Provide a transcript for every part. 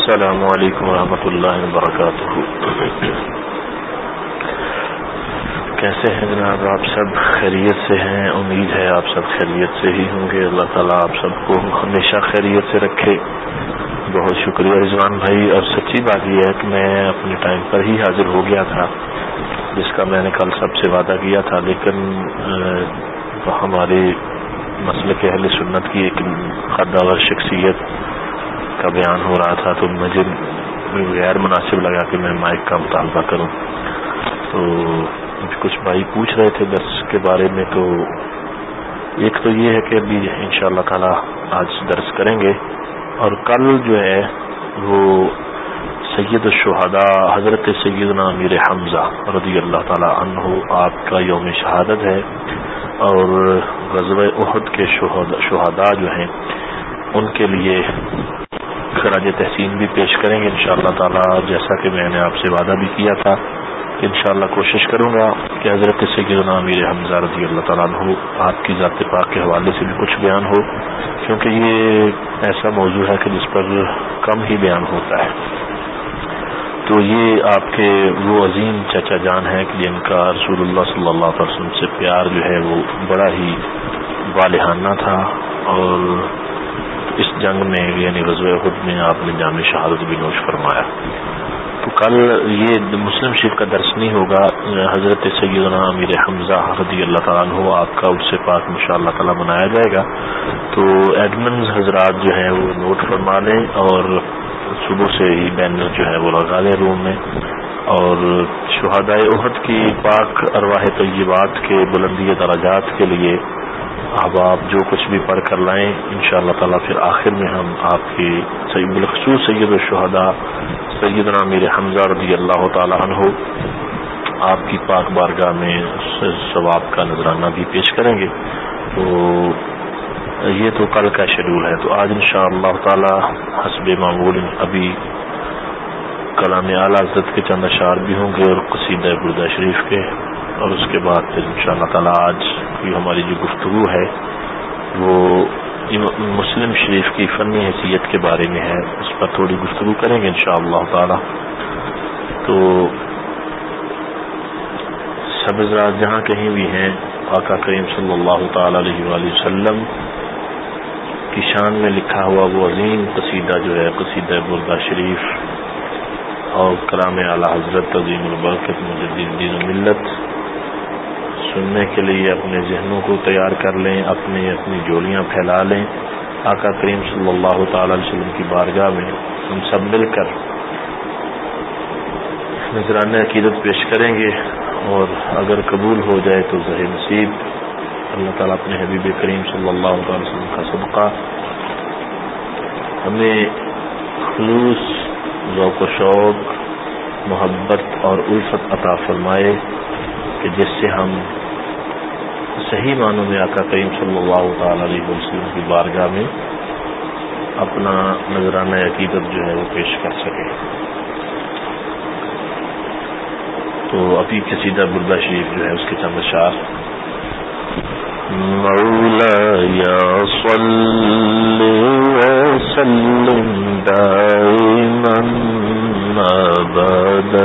السلام علیکم ورحمۃ اللہ وبرکاتہ کیسے ہیں جناب؟ آپ سب خیریت سے ہیں؟ امید ہے آپ سب خیریت سے ہی ہوں گے۔ اللہ تعالیٰ آپ سب کو ہمیشہ خیریت سے رکھے۔ بہت شکریہ رضوان بھائی۔ اور سچی بات یہ ہے کہ میں اپنے ٹائم پر ہی حاضر ہو گیا تھا، جس کا میں نے کل سب سے وعدہ کیا تھا، لیکن ہمارے مسئلہ کے اہل سنت کی ایک خداور شخصیت کا بیان ہو رہا تھا تو مجھے غیر مناسب لگا کہ میں مائک کا مطالبہ کروں۔ تو کچھ بھائی پوچھ رہے تھے درس کے بارے میں، تو ایک تو یہ ہے کہ ابھی ان شاء اللہ تعالی آج درس کریں گے۔ اور کل جو ہے، وہ سید الشہداء، حضرت سیدنا امیر حمزہ رضی اللہ تعالی عنہ آپ کا یوم شہادت ہے۔ اور غزب عہد کے شہداء جو ہیں، ان کے لیے خراج تحسین بھی پیش کریں گے انشاءاللہ تعالی، جیسا کہ میں نے آپ سے وعدہ بھی کیا تھا کہ انشاءاللہ کوشش کروں گا کہ حضرت سیدنا امیر حمزہ رضی اللہ تعالیٰ عنہ آپ کی ذات پاک کے حوالے سے بھی کچھ بیان ہو، کیونکہ یہ ایسا موضوع ہے کہ جس پر کم ہی بیان ہوتا ہے۔ تو یہ آپ کے وہ عظیم چچا جان ہیں کہ جن کا رسول اللہ صلی اللہ علیہ وسلم سے پیار جو ہے وہ بڑا ہی والحانہ تھا اور اس جنگ میں یعنی غزوہ خود میں آپ نے جامع شہادت بھی نوش فرمایا۔ تو کل یہ مسلم شریف کا درس نہیں ہوگا، حضرت سیدنا امیر حمزہ رضی اللہ تعالیٰ عنہ آپ کا اس سے پاک ان شاء اللہ تعالیٰ بنایا جائے گا۔ تو ایڈمنز حضرات جو ہیں وہ نوٹ فرما لیں اور صبح سے ہی بینر جو ہے وہ لگا لیں روم میں۔ اور شہدائے عہد کی پاک ارواح طیبات کے بلندی دراجات کے لیے اب آپ جو کچھ بھی پڑھ کر لائیں ان شاء اللہ تعالیٰ پھر آخر میں ہم آپ کی سید بالخصوص سید الشہدا سیدنا میر حمزہ رضی اللہ تعالیٰ عنہ آپ کی پاک بارگاہ میں ثواب کا نذرانہ بھی پیش کریں گے۔ تو یہ تو کل کا شیڈول ہے، تو آج ان شاء اللہ تعالی حسب معمول ابھی کلام اعلیٰ حضرت کے چند اشعار بھی ہوں گے اور قصیدہ بردہ شریف کے۔ اور اس کے بعد پھر ان شاء اللہ تعالیٰ آج کی ہماری جو گفتگو ہے، وہ مسلم شریف کی فنی حیثیت کے بارے میں ہے، اس پر تھوڑی گفتگو کریں گے ان شاء اللہ تعالی۔ تو سب حضرات جہاں کہیں بھی ہیں، آقا کریم صلی اللہ تعالی علیہ وآلہ وسلم کی شان میں لکھا ہوا وہ عظیم قصیدہ جو ہے، قصیدہ بردہ شریف اور کرام اعلیٰ حضرت عظیم البرکت مجدین دین و ملت۔ سننے کے لیے اپنے ذہنوں کو تیار کر لیں، اپنی اپنی جولیاں پھیلا لیں۔ آقا کریم صلی اللہ تعالی علیہ وسلم کی بارگاہ میں ہم سب مل کر نذران عقیدت پیش کریں گے اور اگر قبول ہو جائے تو ظہر نصیب۔ اللہ تعالیٰ اپنے حبیب کریم صلی اللہ تعالی وسلم کا صدقہ ہمیں خلوص، ذوق و شوق، محبت اور الفت عطا فرمائے۔ کہ جس سے ہم صحیح معنوں میں آقا کریم صلی اللہ تعالی علیہ وسلم کی بارگاہ میں اپنا نذرانہ عقیدت جو ہے وہ پیش کر سکے تو ابھی قصیدہ بردہ شریف جو ہے اس کے چند اشار مولا یا صلی وسلم دائما ابدا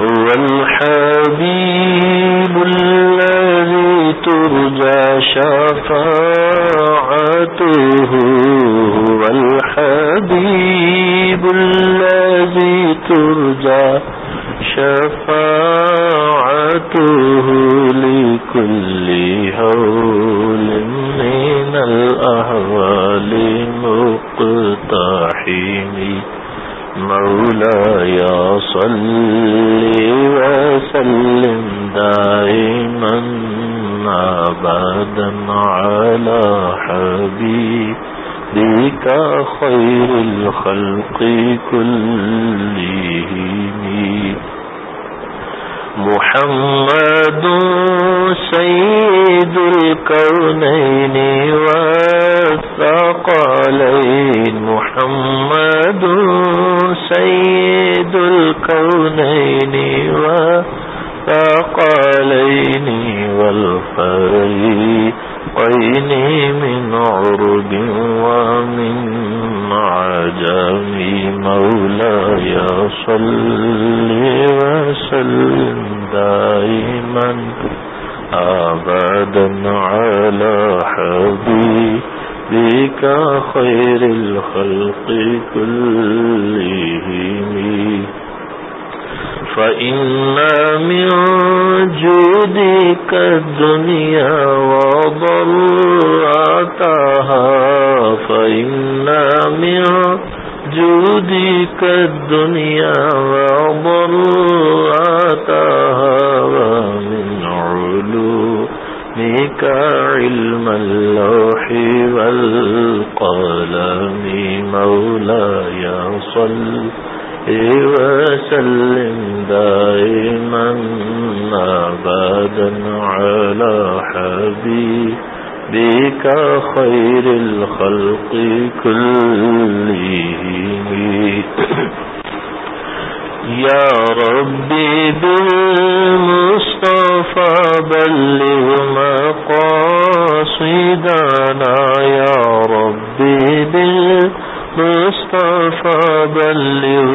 هو الحبيب الذي ترجى شفاعته. والحبيب الذي ترجى شفاعته لكل هول من الأهوال مولاي صلی وسلم دائما أبدا على حبيبك خير الخلق كلهم. محمد سيد الكونين والثقالين محمد سيد الكونين والثقالين والفريقين من عرب ومن عجم مولاي صل وسلم دائما أبدا على حبيبك خير الخلق كلهم. فإن من جودك الدنيا وضرعتها فإن من جودك الدنيا وضرعتها ومن علومك علم اللوح والقلم مولاي صلِّ وسلم دائما أبدا على حبيبك خير الخلق كلهم. يا ربي بالمصطفى بلغ مقاصدنا. يا ربي بالمصطفى مصطفى بلغ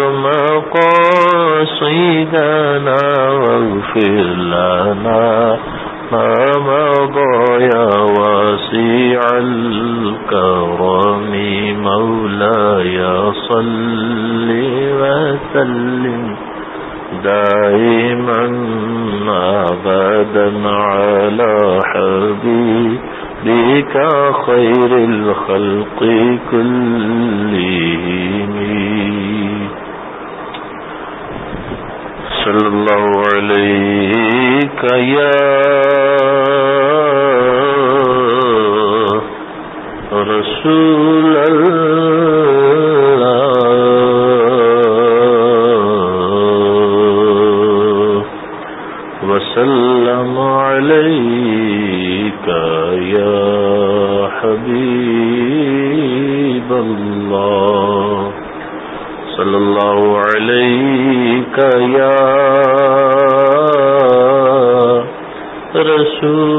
مقاصدنا واغفر لنا ما مضى يا واسع الكرم مولاي صل وسلم دائما ابدا على حبيب بك خير الخلق كلهم. صلى الله عليك يا رسول شو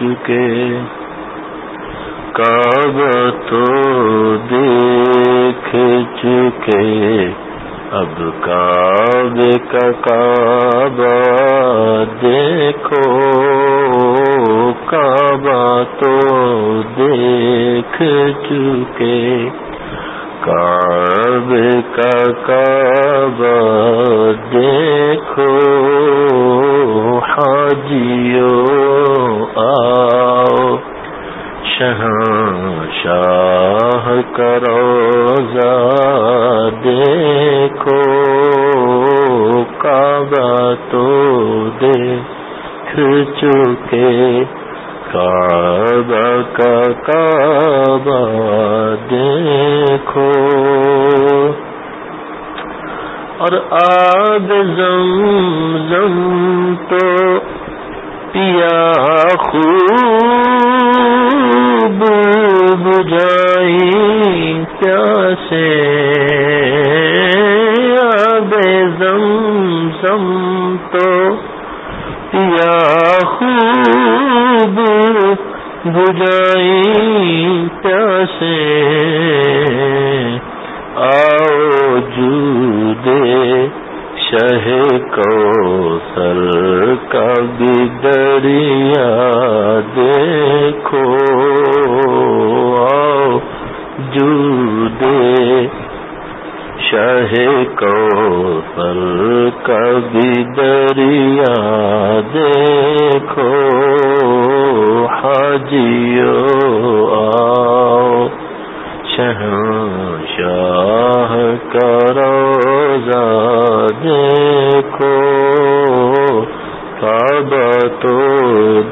چکے کعبہ تو دیکھ چکے، اب کعبے کا کعبہ دیکھو، کعبہ تو دیکھ چکے، کعبے کا کروزہ دیکھو کعبہ تو دیکھ چکے، کعبہ کا کعبہ دیکھو۔ اور آگ زم زم تو پیا خوب بجائی پیاسے آب زم پیا خوب بجائی پیاسے۔ آؤ جو دے شہ کو سر کا بھی دریا دیکھو۔ آؤ جو دے۔ شہ کو سر کا بھی دریا دیکھو، حاجیو آؤ۔ شاہ کرو دیکھو، کعبہ تو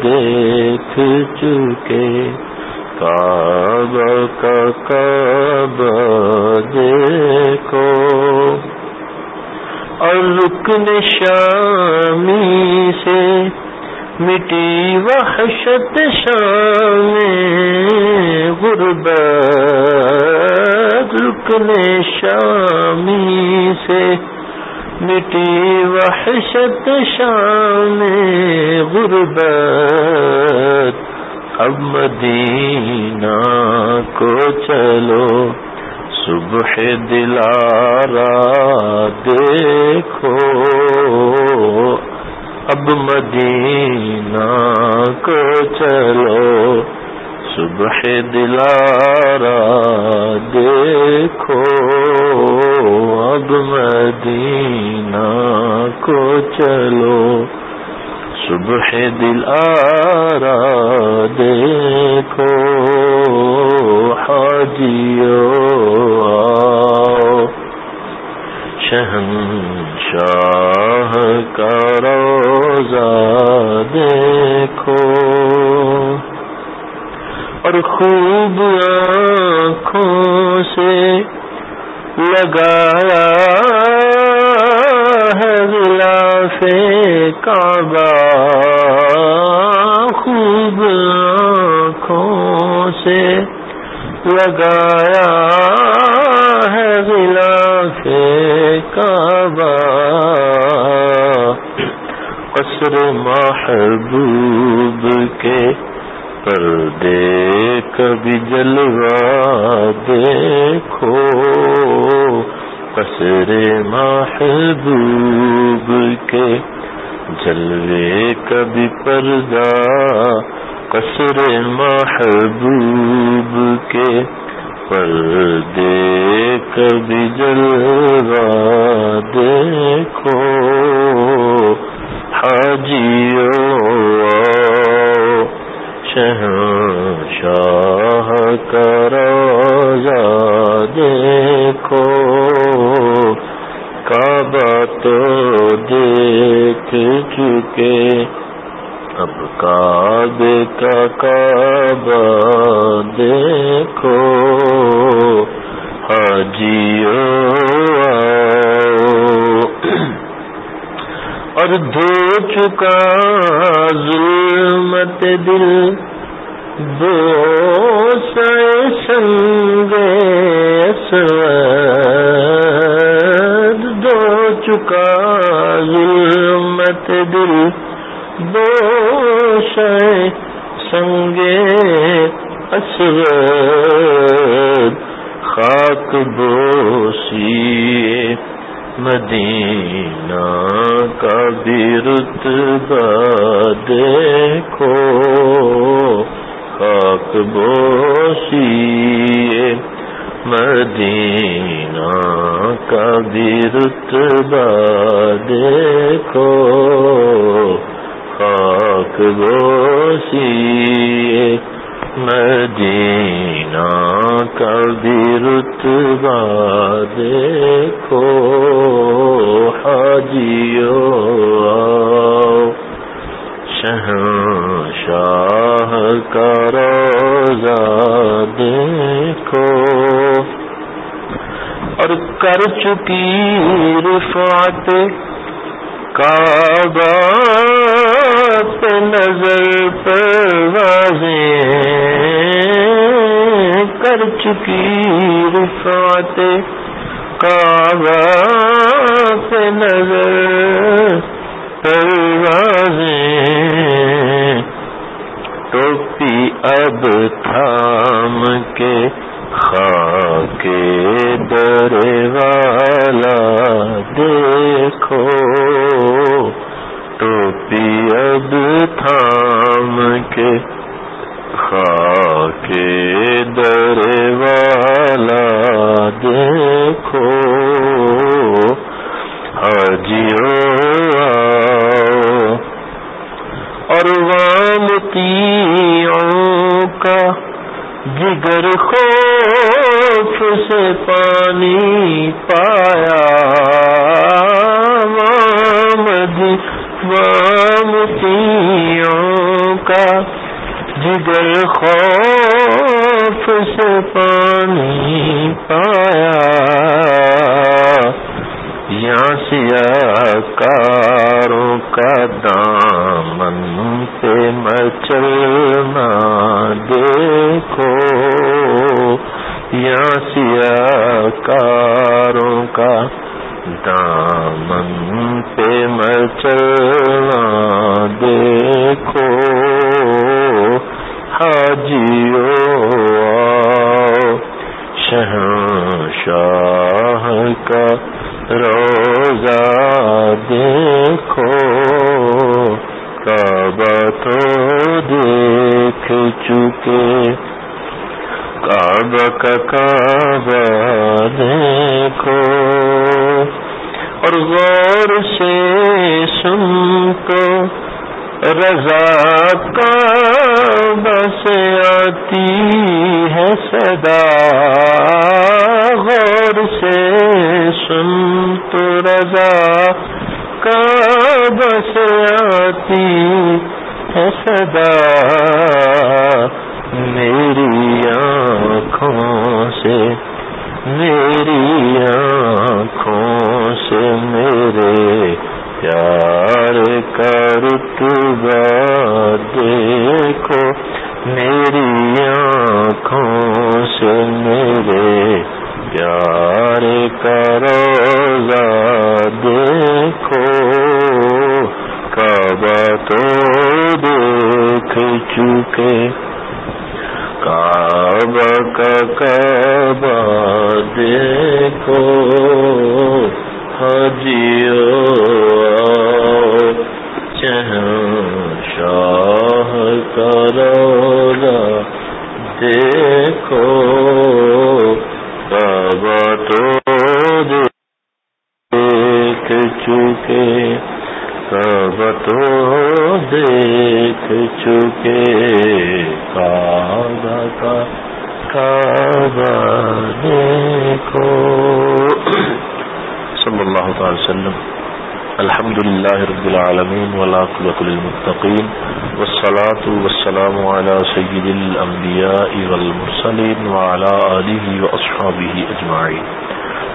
دیکھ چکے کعبہ کا کعبہ دیکھو۔ اور رکن شامی سے مٹی وحشت شام غربت۔ رکن شامی سے مٹی وحشت شام غربت۔ اب مدینہ کو چلو، صبح دلارا دیکھو۔ اب مدینہ کو چلو، صبح دلارا دیکھو۔ اب مدینہ کو چلو صبح دلارا دیکھو حاجیو شہنشاہ کا روزہ دیکھو۔ اور خوب آنکھوں سے لگایا ہے غلاف کعبہ، خوب آنکھوں سے لگایا ہے غلاف کعبہ۔ قصر محبوب کے پردے کبھی جلوا دیکھو۔ قصر محبوب کے جلوے کبھی پردہ، قصر محبوب کے پردے کبھی جلوا دیکھو حاجیو شہ شاہ کرا دیکھو۔ کعبہ تو دیکھ چکے۔ اب کعبے کا کعبہ دیکھو۔ حاجیو اور دھو چکا ظلمت دل۔ کا بھی رتبہ دیکھو خاک بوسی مدینہ کا بھی رتبہ دیکھو خاک بوسی مدینہ کا بھی رتبہ دیکھو حاجیو شہ شاہ کا روزہ دیکھو۔ اور کر چکی رفعت کعبہ پہ نظر پروازیں کر چکی رفعت کعبہ کا کعبہ دیکھو اور غور سے سن تو رضا کا بس آتی ہے صدا غور سے سن تو رضا کا بس آتی ہے صدا میری آنکھوں سے، میری آنکھوں سے میرے پیار کا رتبہ دیکھو۔ میری آنکھوں سے میرے پیار کا روزہ دیکھو۔ کعبہ تو دیکھ چکے کعبہ کا کعبہ دیکھو حجیو شاہ کا روزہ دیکھو۔ کعبہ تو دیکھ چکے کعبہ تو دیکھ چکے۔ کعبہ کا، کعبہ دیکھو۔ صلی اللہ تعالی وسلم۔ الحمد للہ رب العالمین ولاقلۃ المطقین والصلاة والسلام على سید الانبیاء والمرسلین وعلى آلہ واصحابہ اجمعین۔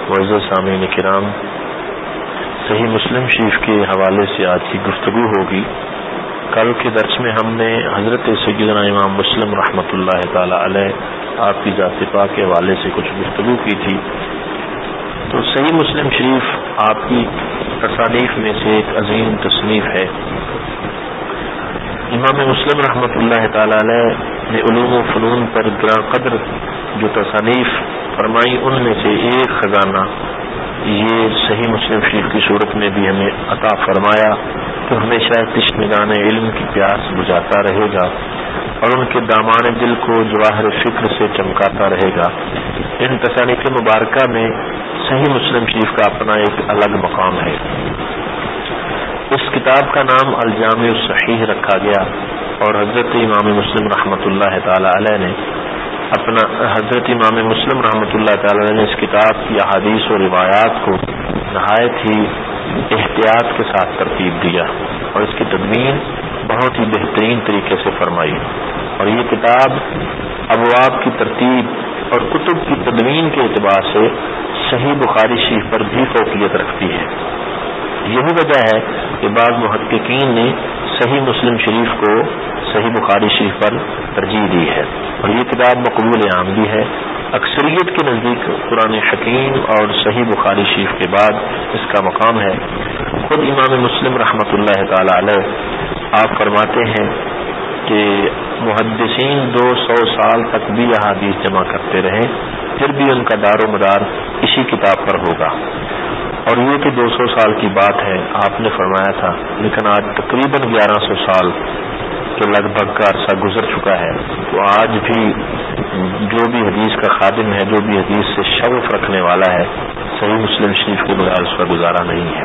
وعزت سامعین کرام، صحیح مسلم شریف کے حوالے سے آج کی گفتگو ہوگی۔ کل کے درس میں ہم نے حضرت سیدنا امام مسلم رحمۃ اللہ تعالی علیہ، آپ کی ذات پاک کے حوالے سے کچھ گفتگو کی تھی۔ تو صحیح مسلم شریف آپ کی تصانیف میں سے ایک عظیم تصنیف ہے۔ امام مسلم رحمۃ اللہ تعالی علیہ نے علوم و فنون پر گراں قدر جو تصانیف فرمائی، ان میں سے ایک خزانہ یہ صحیح مسلم شریف کی صورت میں بھی ہمیں عطا فرمایا۔ تو ہمیشہ تشنگان علم کی پیاس بجھاتا رہے گا اور ان کے دامان دل کو جواہر فکر سے چمکاتا رہے گا۔ ان تصانیف مبارکہ میں صحیح مسلم شریف کا اپنا ایک الگ مقام ہے۔ اس کتاب کا نام الجامع الصحیح رکھا گیا اور حضرت امام مسلم رحمۃ اللہ تعالی علیہ نے اپنا حضرت امام مسلم رحمۃ اللہ تعالی نے اس کتاب کی احادیث و روایات کو نہایت ہی احتیاط کے ساتھ ترتیب دیا اور اس کی تدمین بہت ہی بہترین طریقے سے فرمائی اور یہ کتاب ابواب کی ترتیب اور کتب کی تدوین کے اعتبار سے صحیح بخاری شریف پر بھی فوقیت رکھتی ہے۔ یہی وجہ ہے کہ بعض محققین نے صحیح مسلم شریف کو صحیح بخاری شریف پر ترجیح دی ہے اور یہ کتاب مقبول عام بھی ہے۔ اکثریت کے نزدیک قرآن حکیم اور صحیح بخاری شریف کے بعد اس کا مقام ہے۔ خود امام مسلم رحمۃ اللہ تعالی علیہ آپ فرماتے ہیں کہ محدثین دو سو سال تک بھی احادیث جمع کرتے رہے پھر بھی ان کا دار و مدار اسی کتاب پر ہوگا۔ اور یہ کہ دو سو سال کی بات ہے، آپ نے فرمایا تھا، لیکن آج تقریباً گیارہ سو سال کے لگ بھگ کا عرصہ گزر چکا ہے۔ تو آج بھی جو بھی حدیث کا خادم ہے، جو بھی حدیث سے شوف رکھنے والا ہے، صحیح مسلم شریف کے بغیر اس کا گزارا نہیں ہے۔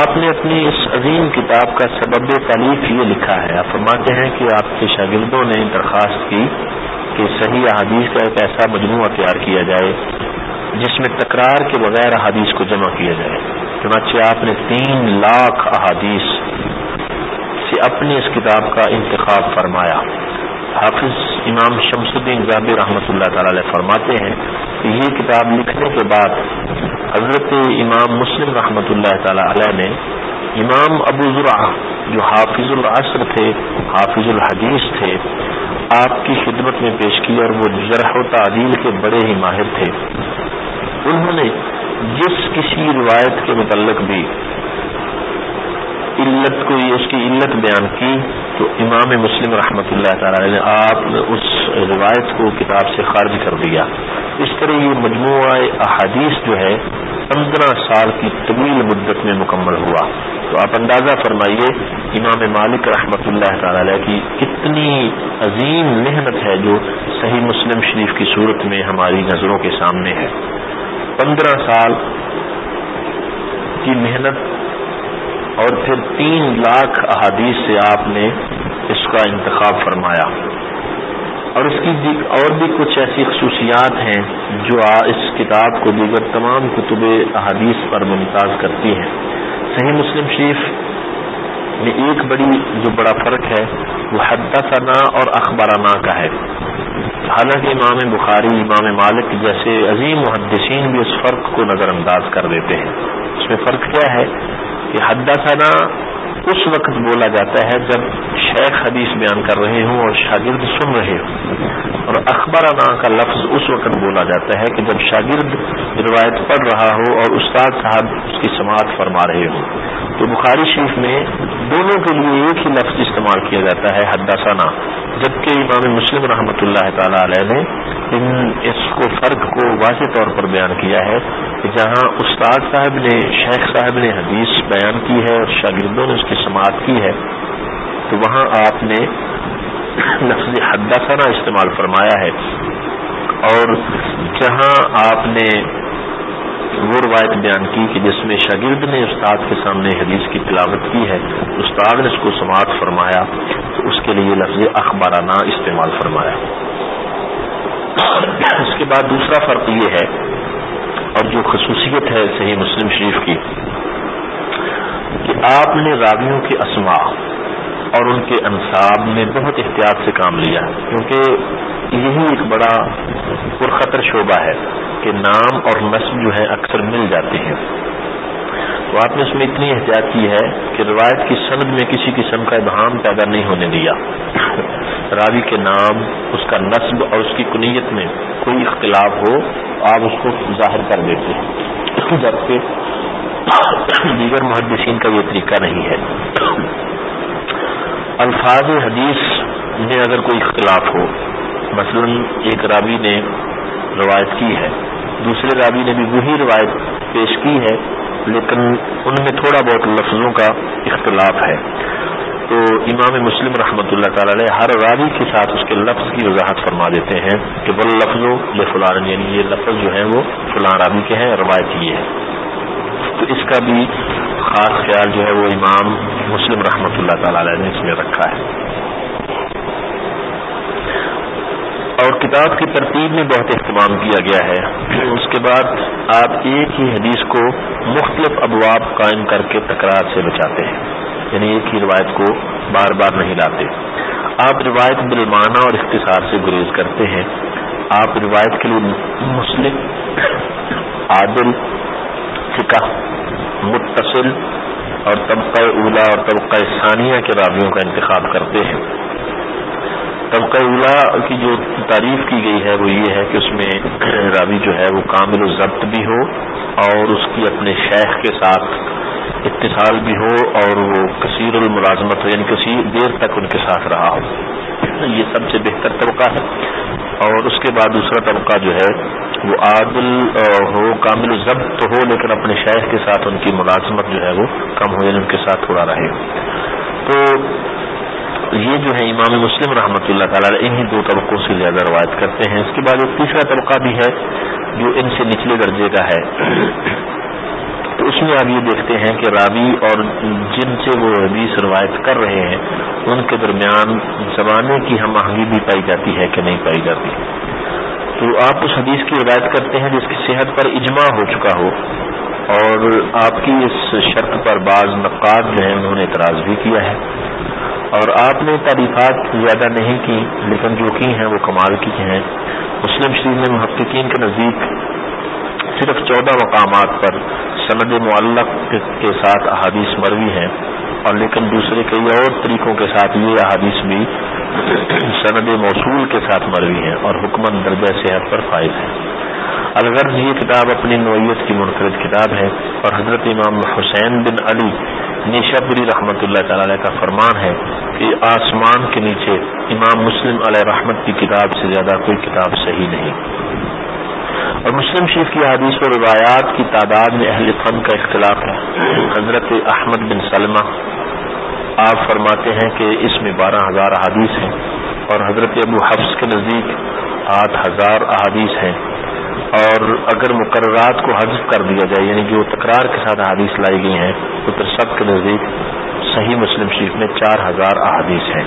آپ نے اپنی اس عظیم کتاب کا سبب تعلیف یہ لکھا ہے، آپ فرماتے ہیں کہ آپ کے شاگردوں نے درخواست کی کہ صحیح احادیث کا ایک ایسا مجموعہ تیار کیا جائے، جس میں تکرار کے بغیر احادیث کو جمع کیا جائے۔ چنانچہ آپ نے تین لاکھ احادیث سے اپنی اس کتاب کا انتخاب فرمایا۔ حافظ امام شمس الدین زابر رحمۃ اللہ تعالی علیہ فرماتے ہیں کہ یہ کتاب لکھنے کے بعد حضرت امام مسلم رحمۃ اللہ تعالی علیہ نے امام ابو ذرا جو حافظ العصر تھے، حافظ الحدیث تھے، آپ کی خدمت میں پیش کی اور وہ جرح و تعدیل کے بڑے ہی ماہر تھے۔ انہوں نے جس کسی روایت کے متعلق بھی علت کو اس کی علت بیان کی تو امام مسلم رحمۃ اللہ تعالی نے آپ نے اس روایت کو کتاب سے خارج کر دیا۔ اس طرح یہ مجموعہ احادیث جو ہے پندرہ سال کی طویل مدت میں مکمل ہوا۔ تو آپ اندازہ فرمائیے امام مالک رحمۃ اللہ تعالی کی کتنی عظیم محنت ہے جو صحیح مسلم شریف کی صورت میں ہماری نظروں کے سامنے ہے۔ پندرہ سال کی محنت اور پھر تین لاکھ احادیث سے آپ نے اس کا انتخاب فرمایا۔ اور اس کی اور بھی کچھ ایسی خصوصیات ہیں جو اس کتاب کو دیگر تمام کتب احادیث پر ممتاز کرتی ہیں۔ صحیح مسلم شریف میں ایک بڑی جو بڑا فرق ہے، وہ ثنا اور اخبارانہ کا ہے۔ حالانکہ امام بخاری، امام مالک جیسے عظیم محدثین بھی اس فرق کو نظر انداز کر دیتے ہیں۔ اس میں فرق کیا ہے؟ کہ حدثنا اس وقت بولا جاتا ہے جب شیخ حدیث بیان کر رہے ہوں اور شاگرد سن رہے ہوں۔ اور اخبار کا لفظ اس وقت بولا جاتا ہے کہ جب شاگرد روایت پڑھ رہا ہو اور استاد صاحب اس کی سماعت فرما رہے ہوں۔ تو بخاری شریف میں دونوں کے لیے ایک ہی لفظ استعمال کیا جاتا ہے، حدثنا، جبکہ امام مسلم رحمۃ اللہ تعالی علیہ نے ان اس کو فرق کو واضح طور پر بیان کیا ہے کہ جہاں استاد صاحب نے، شیخ صاحب نے حدیث بیان کی ہے اور شاگردوں نے اس کی سماعت کی ہے، تو وہاں آپ نے لفظ حدثنا استعمال فرمایا ہے۔ اور جہاں آپ نے وہ روایت بیان کی کہ جس میں شاگرد نے استاد کے سامنے حدیث کی تلاوت کی ہے، استاد نے اس کو سماعت فرمایا، تو اس کے لیے لفظ اخبارانہ استعمال فرمایا۔ اس کے بعد دوسرا فرق یہ ہے، اور جو خصوصیت ہے صحیح مسلم شریف کی، کہ آپ نے راویوں کے اسماء اور ان کے انصاب میں بہت احتیاط سے کام لیا، کیونکہ یہی ایک بڑا پرخطر شعبہ ہے کہ نام اور نسب جو ہے اکثر مل جاتے ہیں۔ تو آپ نے اس میں اتنی احتیاط کی ہے کہ روایت کی سند میں کسی قسم کا ابہام پیدا نہیں ہونے دیا۔ راوی کے نام، اس کا نصب اور اس کی کنیت میں کوئی اختلاف ہو، آپ اس کو ظاہر کر دیتے ہیں۔ جبکہ دیگر محدثین کا یہ طریقہ نہیں ہے۔ الفاظ حدیث میں اگر کوئی اختلاف ہو، مثلا ایک راوی نے روایت کی ہے، دوسرے راوی نے بھی وہی روایت پیش کی ہے لیکن ان میں تھوڑا بہت لفظوں کا اختلاف ہے۔ تو امام مسلم رحمۃ اللہ تعالی علیہ ہر راوی کے ساتھ اس کے لفظ کی وضاحت فرما دیتے ہیں کہ بل لفظوں یہ فلان یعنی یہ لفظ جو ہے وہ فلاں راوی کے ہیں، روایت یہ ہے۔ تو اس کا بھی خاص خیال جو ہے وہ امام مسلم رحمۃ اللہ تعالی علیہ نے اس میں رکھا ہے۔ اور کتاب کی ترتیب میں بہت اہتمام کیا گیا ہے۔ اس کے بعد آپ ایک ہی حدیث کو مختلف ابواب قائم کر کے تکرار سے بچاتے ہیں۔ یعنی ایک ہی روایت کو بار بار نہیں لاتے۔ آپ روایت بالمانہ اور اختصار سے گریز کرتے ہیں۔ آپ روایت کے لیے مسلم، عادل فکا متصل اور طبقہ اولا اور طبقہ ثانیہ کے راویوں کا انتخاب کرتے ہیں۔ طبقہ اولا کی جو تعریف کی گئی ہے وہ یہ ہے کہ اس میں راوی جو ہے وہ کامل و ضبط بھی ہو اور اس کی اپنے شیخ کے ساتھ اتصال بھی ہو اور وہ کثیر الملازمت ہو یعنی کسی دیر تک ان کے ساتھ رہا ہو۔ یہ سب سے بہتر طبقہ ہے۔ اور اس کے بعد دوسرا طبقہ جو ہے وہ عادل ہو، کامل ضبط تو ہو، لیکن اپنے شہر کے ساتھ ان کی ملازمت جو ہے وہ کم ہو یعنی ان کے ساتھ تھوڑا رہے۔ تو یہ جو ہے امام مسلم رحمۃ اللہ تعالیٰ انہیں دو طبقوں سے زیادہ روایت کرتے ہیں۔ اس کے بعد ایک تیسرا طبقہ بھی ہے جو ان سے نچلے درجے کا ہے۔ تو اس میں آپ یہ دیکھتے ہیں کہ راوی اور جن سے وہ حدیث روایت کر رہے ہیں، ان کے درمیان زمانے کی ہم آہنگی بھی پائی جاتی ہے کہ نہیں پائی جاتی۔ تو آپ اس حدیث کی روایت کرتے ہیں جس کی صحت پر اجماع ہو چکا ہو۔ اور آپ کی اس شرط پر بعض نقاد جو ہیں انہوں نے اعتراض بھی کیا ہے۔ اور آپ نے تعریفات زیادہ نہیں کی، لیکن جو کی ہیں وہ کمال کی ہیں۔ مسلم شریف میں محققین کے نزدیک صرف چودہ مقامات پر سند معلق کے ساتھ احادیث مروی ہیں، اور لیکن دوسرے کئی اور طریقوں کے ساتھ یہ احادیث بھی سند موصول کے ساتھ مروی ہیں اور حکمت درجہ صحت پر فائد ہے الغرض یہ کتاب اپنی نوعیت کی منفرد کتاب ہے، اور حضرت امام حسین بن علی نیشا پوری رحمۃ اللہ تعالی کا فرمان ہے کہ آسمان کے نیچے امام مسلم علیہ رحمت کی کتاب سے زیادہ کوئی کتاب صحیح نہیں۔ اور مسلم شریف کی حدیث و روایات کی تعداد میں اہل فن کا اختلاف ہے۔ حضرت احمد بن سلمہ، آپ فرماتے ہیں کہ اس میں بارہ ہزار احادیث ہیں اور حضرت ابو حفظ کے نزدیک آٹھ ہزار احادیث ہیں۔ اور اگر مقررات کو حذف کر دیا جائے یعنی جو تکرار کے ساتھ احادیث لائی گئی ہیں، تو پھر سب کے نزدیک صحیح مسلم شریف میں چار ہزار احادیث ہیں۔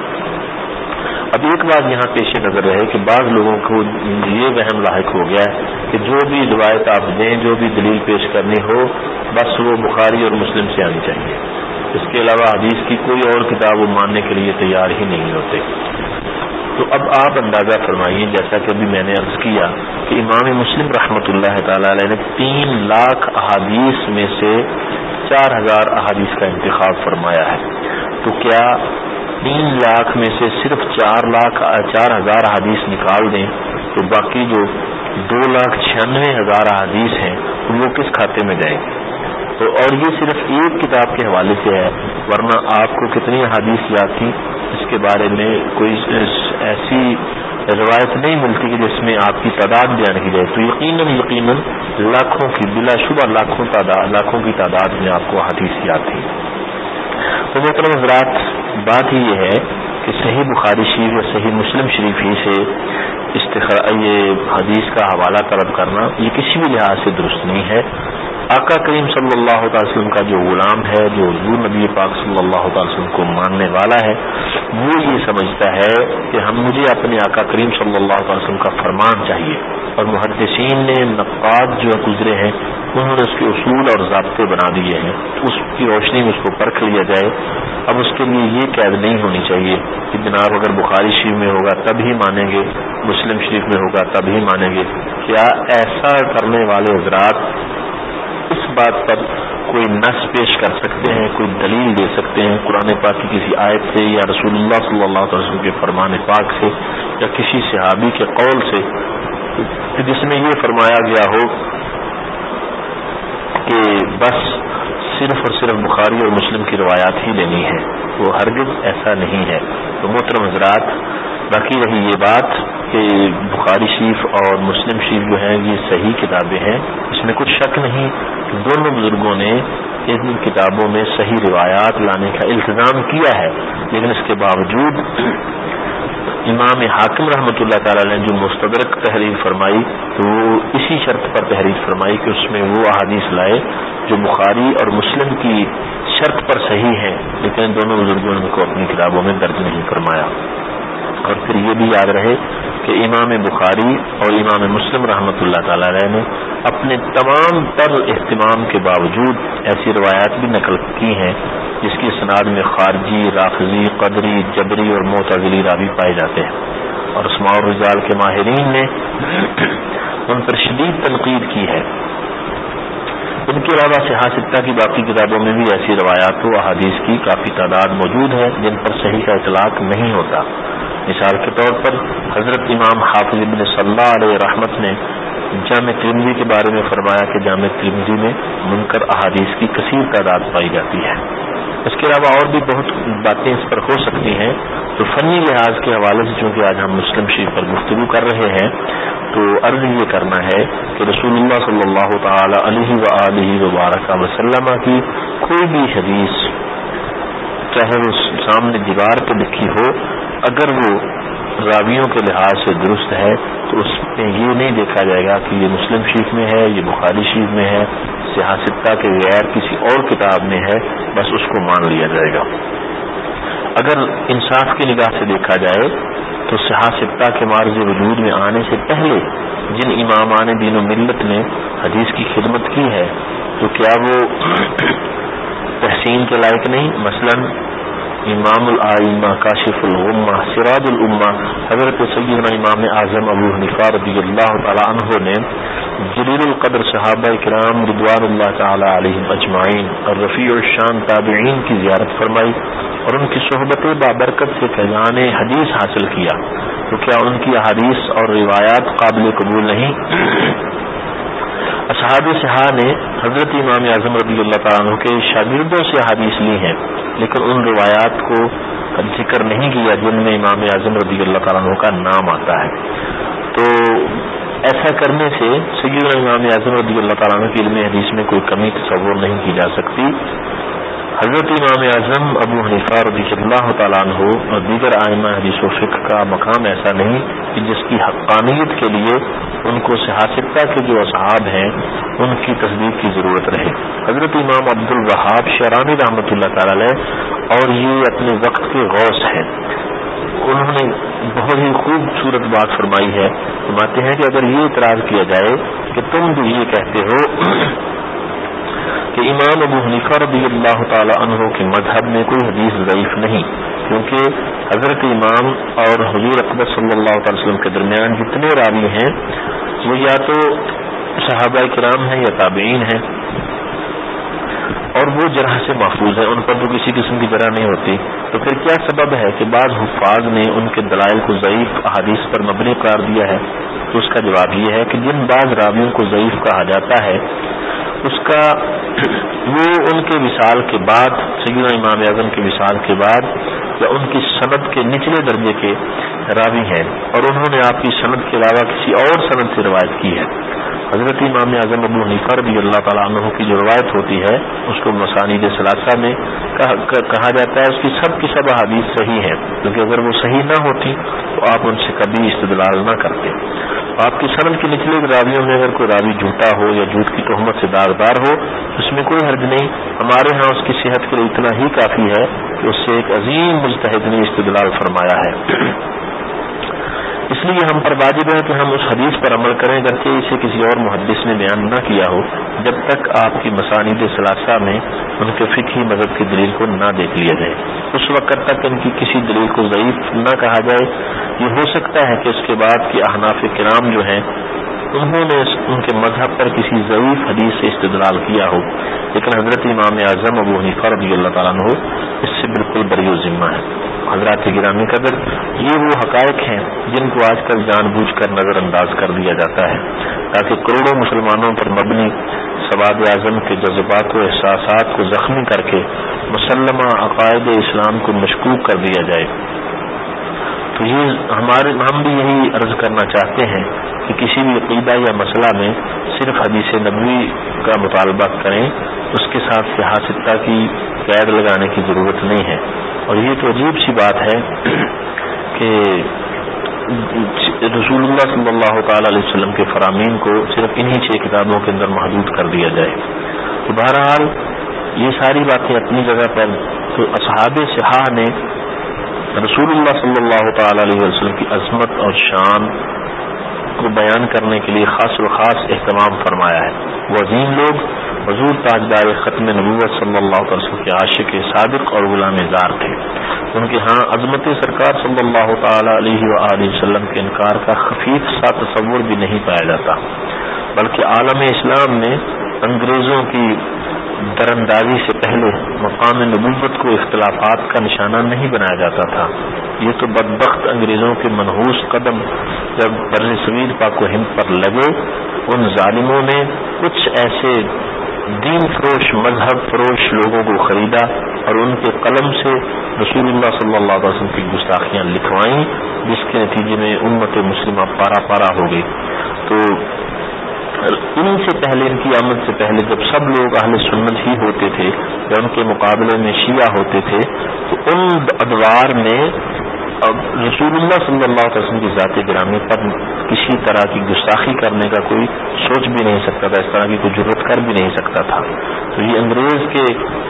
اب ایک بات یہاں پیش نظر رہے کہ بعض لوگوں کو یہ وہم لاحق ہو گیا ہے کہ جو بھی روایت آپ دیں، جو بھی دلیل پیش کرنی ہو، بس وہ بخاری اور مسلم سے آنی چاہیے۔ اس کے علاوہ حدیث کی کوئی اور کتاب وہ ماننے کے لیے تیار ہی نہیں ہوتے۔ تو اب آپ اندازہ فرمائیے، جیسا کہ ابھی میں نے عرض کیا کہ امام مسلم رحمۃ اللہ تعالی علیہ نے تین لاکھ احادیث میں سے چار ہزار احادیث کا انتخاب فرمایا ہے۔ تو کیا تین لاکھ میں سے صرف چار لاکھ، چار ہزار حدیث نکال دیں؟ تو باقی جو دو لاکھ چھیانوے ہزار حدیث ہیں وہ کس کھاتے میں جائیں گے؟ تو اور یہ صرف ایک کتاب کے حوالے سے ہے، ورنہ آپ کو کتنی حدیث یاد تھی؟ اس کے بارے میں کوئی ایسی روایت نہیں ملتی کہ جس میں آپ کی تعداد بیان کی جائے۔ تو یقیناً یقیناً لاکھوں کی، بلا شبہ لاکھوں تعداد، لاکھوں کی تعداد میں آپ کو حدیث یاد تھی۔ تو محترم حضرات، بات یہ ہے کہ صحیح بخاری شریف یا صحیح مسلم شریف ہی سے یہ حدیث کا حوالہ طلب کرنا یہ کسی بھی لحاظ سے درست نہیں ہے۔ آقا کریم صلی اللہ تعالی وسلم کا جو غلام ہے، جو حضور نبی پاک صلی اللہ تعالی وسلم کو ماننے والا ہے، وہ یہ سمجھتا ہے کہ ہم مجھے اپنے آقا کریم صلی اللہ تعالی وسلم کا فرمان چاہیے۔ اور محدثین نے نقاد جو گزرے ہیں، انہوں نے اس کے اصول اور ضابطے بنا دیے ہیں۔ اس کی روشنی میں اس کو پرکھ لیا جائے۔ اب اس کے لیے یہ قید نہیں ہونی چاہیے کہ جناب اگر بخاری شریف میں ہوگا تب ہی مانیں گے، مسلم شریف میں ہوگا تب ہی مانیں گے۔ کیا ایسا کرنے والے حضرات بات پر کوئی نس پیش کر سکتے ہیں، کوئی دلیل دے سکتے ہیں قرآن پاک کی کسی آیت سے یا رسول اللہ صلی اللہ علیہ وسلم کے فرمان پاک سے یا کسی صحابی کے قول سے جس میں یہ فرمایا گیا ہو کہ بس صرف اور صرف بخاری اور مسلم کی روایات ہی لینی ہے وہ ہرگز ایسا نہیں ہے۔ تو محترم حضرات، باقی رہی یہ بات کہ بخاری شریف اور مسلم شریف جو ہیں، یہ صحیح کتابیں ہیں۔ اس میں کچھ شک نہیں دونوں بزرگوں نے ان کتابوں میں صحیح روایات لانے کا التظام کیا ہے۔ لیکن اس کے باوجود امام حاکم رحمۃ اللہ تعالی نے جو مستدرک تحریر فرمائی، تو وہ اسی شرط پر تحریر فرمائی کہ اس میں وہ احادیث لائے جو بخاری اور مسلم کی شرط پر صحیح ہیں، لیکن دونوں بزرگوں نے کو اپنی کتابوں میں درج نہیں فرمایا۔ اور پھر یہ بھی یاد رہے کہ امام بخاری اور امام مسلم رحمۃ اللہ تعالی علیہ نے اپنے تمام تر اہتمام کے باوجود ایسی روایات بھی نقل کی ہیں، جس کی صنعت میں خارجی، راخذی، قدری، جبری اور معتزلی راوی پائے جاتے ہیں۔ اور اسماع الرجال کے ماہرین نے ان پر شدید تنقید کی ہے۔ ان کے علاوہ سیاستہ کی باقی کتابوں میں بھی ایسی روایات و احادیث کی کافی تعداد موجود ہے جن پر صحیح کا اطلاق نہیں ہوتا۔ مثال کے طور پر حضرت امام حافظ ابن صلی اللہ علیہ رحمت نے جامع ترمزی کے بارے میں فرمایا کہ جامع ترمزی میں منکر احادیث کی کثیر تعداد پائی جاتی ہے۔ اس کے علاوہ اور بھی بہت باتیں اس پر ہو سکتی ہیں۔ تو فنی لحاظ کے حوالے سے چونکہ آج ہم مسلم شریف پر گفتگو کر رہے ہیں، تو عرض یہ کرنا ہے کہ رسول اللہ صلی اللہ تعالی علیہ و علیہ وبارکہ وسلم کی کوئی بھی حدیث چاہے وہ سامنے دیوار پہ لکھی ہو اگر وہ راویوں کے لحاظ سے درست ہے، تو اس میں یہ نہیں دیکھا جائے گا کہ یہ مسلم شریف میں ہے، یہ بخاری شریف میں ہے سیاستہ کے غیر کسی اور کتاب میں ہے، بس اس کو مان لیا جائے گا۔ اگر انصاف کی نگاہ سے دیکھا جائے، تو سیاستہ کے مارز وجود میں آنے سے پہلے جن امامان دین و ملت نے حدیث کی خدمت کی ہے، تو کیا وہ تحسین کے لائق نہیں؟ مثلاً امام العمہ کاشف الغمہ سراج العما حضرت سیدنا امام اعظم ابو حنیفہ رضی اللہ تعالیٰ عنہ نے جلیل القدر صحابہ کرام ردوان اللہ تعالیٰ علیہ اجمعین اور رفیع الشان تابعین کی زیارت فرمائی اور ان کی صحبت بابرکت سے فیضان حدیث حاصل کیا۔ تو کیا ان کی حدیث اور روایات قابل قبول نہیں؟ اصحاب صحا نے حضرت امام اعظم رضی اللہ تعالیٰ عنہ کے شاگردوں سے حادیث لی ہیں، لیکن ان روایات کو ذکر نہیں کیا جن میں امام اعظم رضی اللہ تعالیٰ عنہ کا نام آتا ہے۔ تو ایسا کرنے سے سید امام اعظم رضی اللہ تعالیٰ عنہ کی علم حدیث میں کوئی کمی تصور نہیں کی جا سکتی۔ حضرت امام اعظم ابو حنیفہ رضی اللہ تعالیٰ عنہ اور دیگر آئمہ حدیث و فکر کا مقام ایسا نہیں کہ جس کی حقانیت کے لیے ان کو سیاستہ کے جو اصحاب ہیں، ان کی تصدیق کی ضرورت رہے۔ حضرت امام عبد الرحاب شرانی رحمۃ اللہ تعالی اور یہ اپنے وقت کے غوث ہیں۔ انہوں نے بہت ہی خوبصورت بات فرمائی ہے۔ فرماتے ہیں کہ اگر یہ اعتراض کیا جائے کہ تم بھی یہ کہتے ہو کہ امام ابو حنیفہ رضی اللہ تعالی عنہ کے مذہب میں کوئی حدیث ضعیف نہیں، کیونکہ حضرت امام اور حضور اکبر صلی اللہ تعالی وسلم کے درمیان جتنے راوی ہیں، وہ یا تو صحابہ کرام ہیں یا تابعین ہیں، اور وہ جرح سے محفوظ ہیں، ان پر تو کسی قسم کی جرح نہیں ہوتی۔ تو پھر کیا سبب ہے کہ بعض حفاظ نے ان کے دلائل کو ضعیف احادیث پر مبنی قرار دیا ہے؟ تو اس کا جواب یہ ہے کہ جن بعض راویوں کو ضعیف کہا جاتا ہے اس کا وہ ان کے مثال کے بعد، سیدنا امام اعظم کے مثال کے بعد، یا ان کی صنعت کے نچلے درجے کے راوی ہیں۔ اور انہوں نے آپ کی صنعت کے علاوہ کسی اور صنعت سے روایت کی ہے۔ حضرت امام اعظم ابو حنیفہ رضی اللہ تعالیٰ عنہ کی جو روایت ہوتی ہے، اس کو مسانید ثلاثہ میں کہا جاتا ہے، اس کی سب کی سب حادیث صحیح ہے کیونکہ اگر وہ صحیح نہ ہوتی تو آپ ان سے کبھی استدلال نہ کرتے۔ آپ کی سرل کے نچلے راویوں میں اگر کوئی راوی جھوٹا ہو یا جھوٹ کی تہمت سے داغدار ہو، اس میں کوئی حرج نہیں۔ ہمارے ہاں اس کی صحت کے لیے اتنا ہی کافی ہے کہ اس سے ایک عظیم مستحد نے استدلال فرمایا ہے۔ اس لیے ہم پر واجب ہے کہ ہم اس حدیث پر عمل کریں اگرچہ اسے کسی اور محدث نے بیان نہ کیا ہو، جب تک آپ کی مسانید ثلاثہ میں ان کے فقہی مذہب کی دلیل کو نہ دیکھ لیا جائے۔ اس وقت تک ان کی کسی دلیل کو ضعیف نہ کہا جائے۔ یہ ہو سکتا ہے کہ اس کے بعد کی احناف کرام جو ہیں، انہوں نے ان کے مذہب پر کسی ضعیف حدیث سے استدلال کیا ہو۔ لیکن حضرت امام اعظم ابو حنیفہ رضی اللہ تعالیٰ ہو اس سے بالکل بری ذمہ ہے حضرات گرامی قدر یہ وہ حقائق ہیں جن کو آج کل جان بوجھ کر نظر انداز کر دیا جاتا ہے۔ تاکہ کروڑوں مسلمانوں پر مبنی سواد اعظم کے جذبات و احساسات کو زخمی کر کے مسلمہ عقائد اسلام کو مشکوک کر دیا جائے۔ تو یہ ہمارے، ہم بھی یہی عرض کرنا چاہتے ہیں کہ کسی بھی عقیدہ یا مسئلہ میں صرف حدیث نبوی کا مطالبہ کریں، اس کے ساتھ سیاستہ کی قید لگانے کی ضرورت نہیں ہے۔ اور یہ تو عجیب سی بات ہے کہ رسول اللہ صلی اللہ تعالی علیہ وسلم کے فرامین کو صرف انہی چھ کتابوں کے اندر محدود کر دیا جائے۔ تو بہرحال یہ ساری باتیں اپنی جگہ پر تو اصحاب سہا نے رسول اللہ صلی اللہ تعالی علیہ وسلم کی عظمت اور شان کو بیان کرنے کے لیے خاص و خاص اہتمام فرمایا ہے۔ وہ عظیم لوگ حضور تاجدار ختم نبوت صلی اللہ علیہ وسلم کے عاشق صادق اور غلام زار تھے۔ ان کے ہاں عظمت سرکار صلی اللہ تعالی علیہ و وسلم کے انکار کا خفیف سا تصور بھی نہیں پایا جاتا، بلکہ عالم اسلام میں انگریزوں کی در اندازی سے پہلے مقام نبوت کو اختلافات کا نشانہ نہیں بنایا جاتا تھا۔ یہ تو بدبخت انگریزوں کے منحوس قدم جب بر صغیر پاک و ہند پر لگے، ان ظالموں نے کچھ ایسے دین فروش، مذہب فروش لوگوں کو خریدا اور ان کے قلم سے رسول اللہ صلی اللہ علیہ وسلم کی گستاخیاں لکھوائیں، جس کے نتیجے میں امت مسلمہ پارا پارا ہو گئی تو ان سے پہلے، ان کی آمد سے پہلے جب سب لوگ اہل سنت ہی ہوتے تھے یا ان کے مقابلے میں شیعہ ہوتے تھے، تو ان ادوار میں اب رسول اللہ صلی اللہ علیہ وسلم کی ذاتی گرامی پر کسی طرح کی گستاخی کرنے کا کوئی سوچ بھی نہیں سکتا تھا، اس طرح کی کوئی ضرورت کر بھی نہیں سکتا تھا۔ تو یہ انگریز کے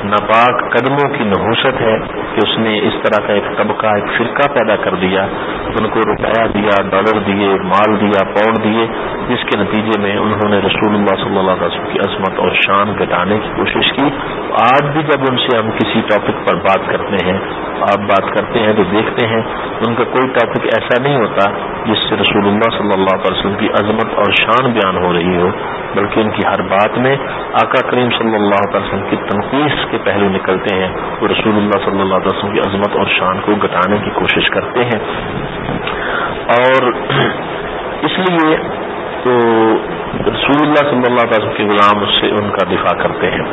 ناپاک قدموں کی نحوست ہے کہ اس نے اس طرح کا ایک طبقہ، ایک فرقہ پیدا کر دیا، ان کو روپیہ دیا، ڈالر دیے، مال دیا، پاؤنڈ دیے، جس کے نتیجے میں انہوں نے رسول اللہ صلی اللہ علیہ وسلم کی عظمت اور شان گٹانے کی کوشش کی۔ آج بھی جب ان سے ہم کسی ٹاپک پر بات کرتے ہیں، آپ بات کرتے ہیں تو دیکھتے ہیں ان کا کوئی ٹاپک ایسا نہیں ہوتا جس سے رسول اللہ صلی اللہ علیہ وسلم کی عظمت اور شان بیان ہو رہی ہو، بلکہ ان کی ہر بات میں آقا کریم صلی اللہ علیہ وسلم کی تنقید کے پہلو نکلتے ہیں، وہ رسول اللہ صلی اللہ علیہ وسلم کی عظمت اور شان کو گٹانے کی کوشش کرتے ہیں۔ اور اس لیے تو رسول اللہ صلی اللہ علیہ وسلم کے غلام اس سے ان کا دفاع کرتے ہیں۔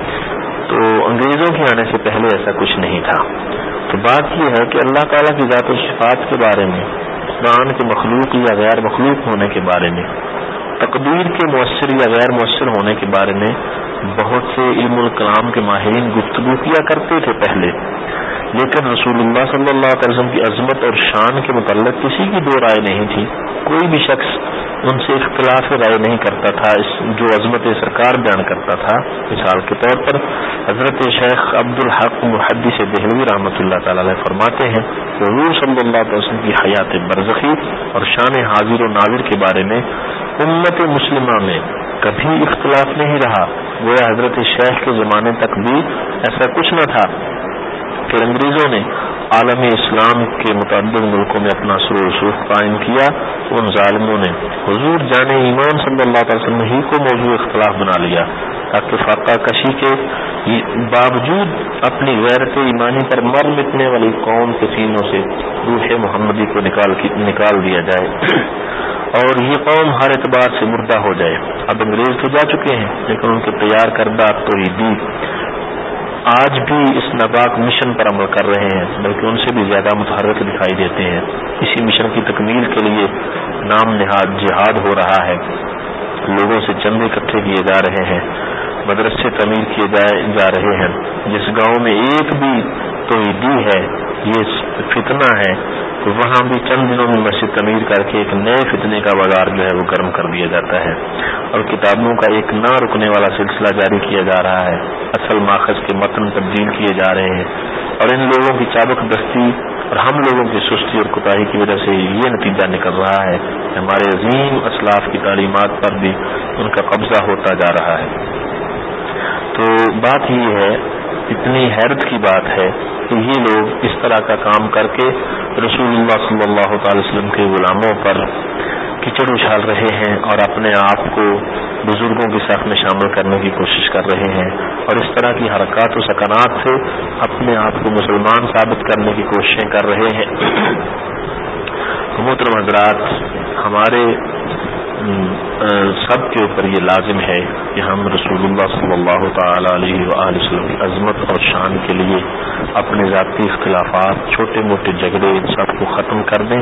تو انگریزوں کے آنے سے پہلے ایسا کچھ نہیں تھا۔ تو بات یہ ہے کہ اللہ تعالیٰ کی ذات و شفات کے بارے میں، قرآن کے مخلوق یا غیر مخلوق ہونے کے بارے میں، تقدیر کے مؤثر یا غیر مؤثر ہونے کے بارے میں بہت سے علم الکلام کے ماہرین گفتگو کیا کرتے تھے پہلے۔ لیکن رسول اللہ صلی اللہ علیہ وسلم کی عظمت اور شان کے متعلق کسی کی دو رائے نہیں تھی۔ کوئی بھی شخص ان سے اختلاف رائے نہیں کرتا تھا جو عظمت سرکار بیان کرتا تھا۔ مثال کے طور پر حضرت شیخ عبد الحق محدث دہلوی رحمۃ اللہ تعالی علیہ فرماتے ہیں، حضور صلی اللہ علیہ وسلم کی حیات برزخی اور شان حاضر و ناظر کے بارے میں امت مسلمہ میں کبھی اختلاف نہیں رہا۔ گویا حضرت شیخ کے زمانے تک بھی ایسا کچھ نہ تھا۔ پھر انگریزوں نے عالم اسلام کے متعدد ملکوں میں اپنا سرو رسوخ قائم کیا۔ ان ظالموں نے حضور جان ایمان صلی اللہ علیہ وسلم ہی کو موضوع اختلاف بنا لیا۔ تاکہ فاقہ کشی کے باوجود اپنی غیرت ایمانی پر مر مٹنے والی قوم کے سینوں سے روح محمدی کو نکال نکال دیا جائے۔ اور یہ قوم ہر اعتبار سے مردہ ہو جائے۔ اب انگریز تو جا چکے ہیں، لیکن ان کے تیار کردہ تو آج بھی اس ناپاک مشن پر عمل کر رہے ہیں، بلکہ ان سے بھی زیادہ متحرک دکھائی دیتے ہیں۔ اسی مشن کی تکمیل کے لیے نام نہاد جہاد ہو رہا ہے۔ لوگوں سے چند اکٹھے کیے جا رہے ہیں۔ مدرسے تعمیر کیے جا رہے ہیں۔ جس گاؤں میں ایک بھی تو ہے، یہ فتنہ ہے، تو وہاں بھی چند دنوں میں مسجد تعمیر کر کے ایک نئے فتنے کا بازار جو ہے وہ گرم کر دیا جاتا ہے۔ اور کتابوں کا ایک نہ رکنے والا سلسلہ جاری کیا جا رہا ہے۔ اصل ماخذ کے متن تبدیل کیے جا رہے ہیں۔ اور ان لوگوں کی چابک دستی اور ہم لوگوں کی سستی اور کوتاہی کی وجہ سے یہ نتیجہ نکل رہا ہے۔ کہ ہمارے عظیم اسلاف کی تعلیمات پر بھی ان کا قبضہ ہوتا جا رہا ہے۔ تو بات یہ ہے اتنی حیرت کی بات ہے کہ یہ لوگ اس طرح کا کام کر کے رسول اللہ صلی اللہ تعالی وسلم کے غلاموں پر کچڑ اچھال رہے ہیں اور اپنے آپ کو بزرگوں کی سخت میں شامل کرنے کی کوشش کر رہے ہیں اور اس طرح کی حرکات و سکنات سے اپنے آپ کو مسلمان ثابت کرنے کی کوششیں کر رہے ہیں۔ محترم حضرات، ہمارے سب کے اوپر یہ لازم ہے کہ ہم رسول اللہ صلی اللہ تعالی علیہ وآلہ وسلم کی عظمت اور شان کے لیے اپنے ذاتی اختلافات، چھوٹے موٹے جھگڑے سب کو ختم کر دیں۔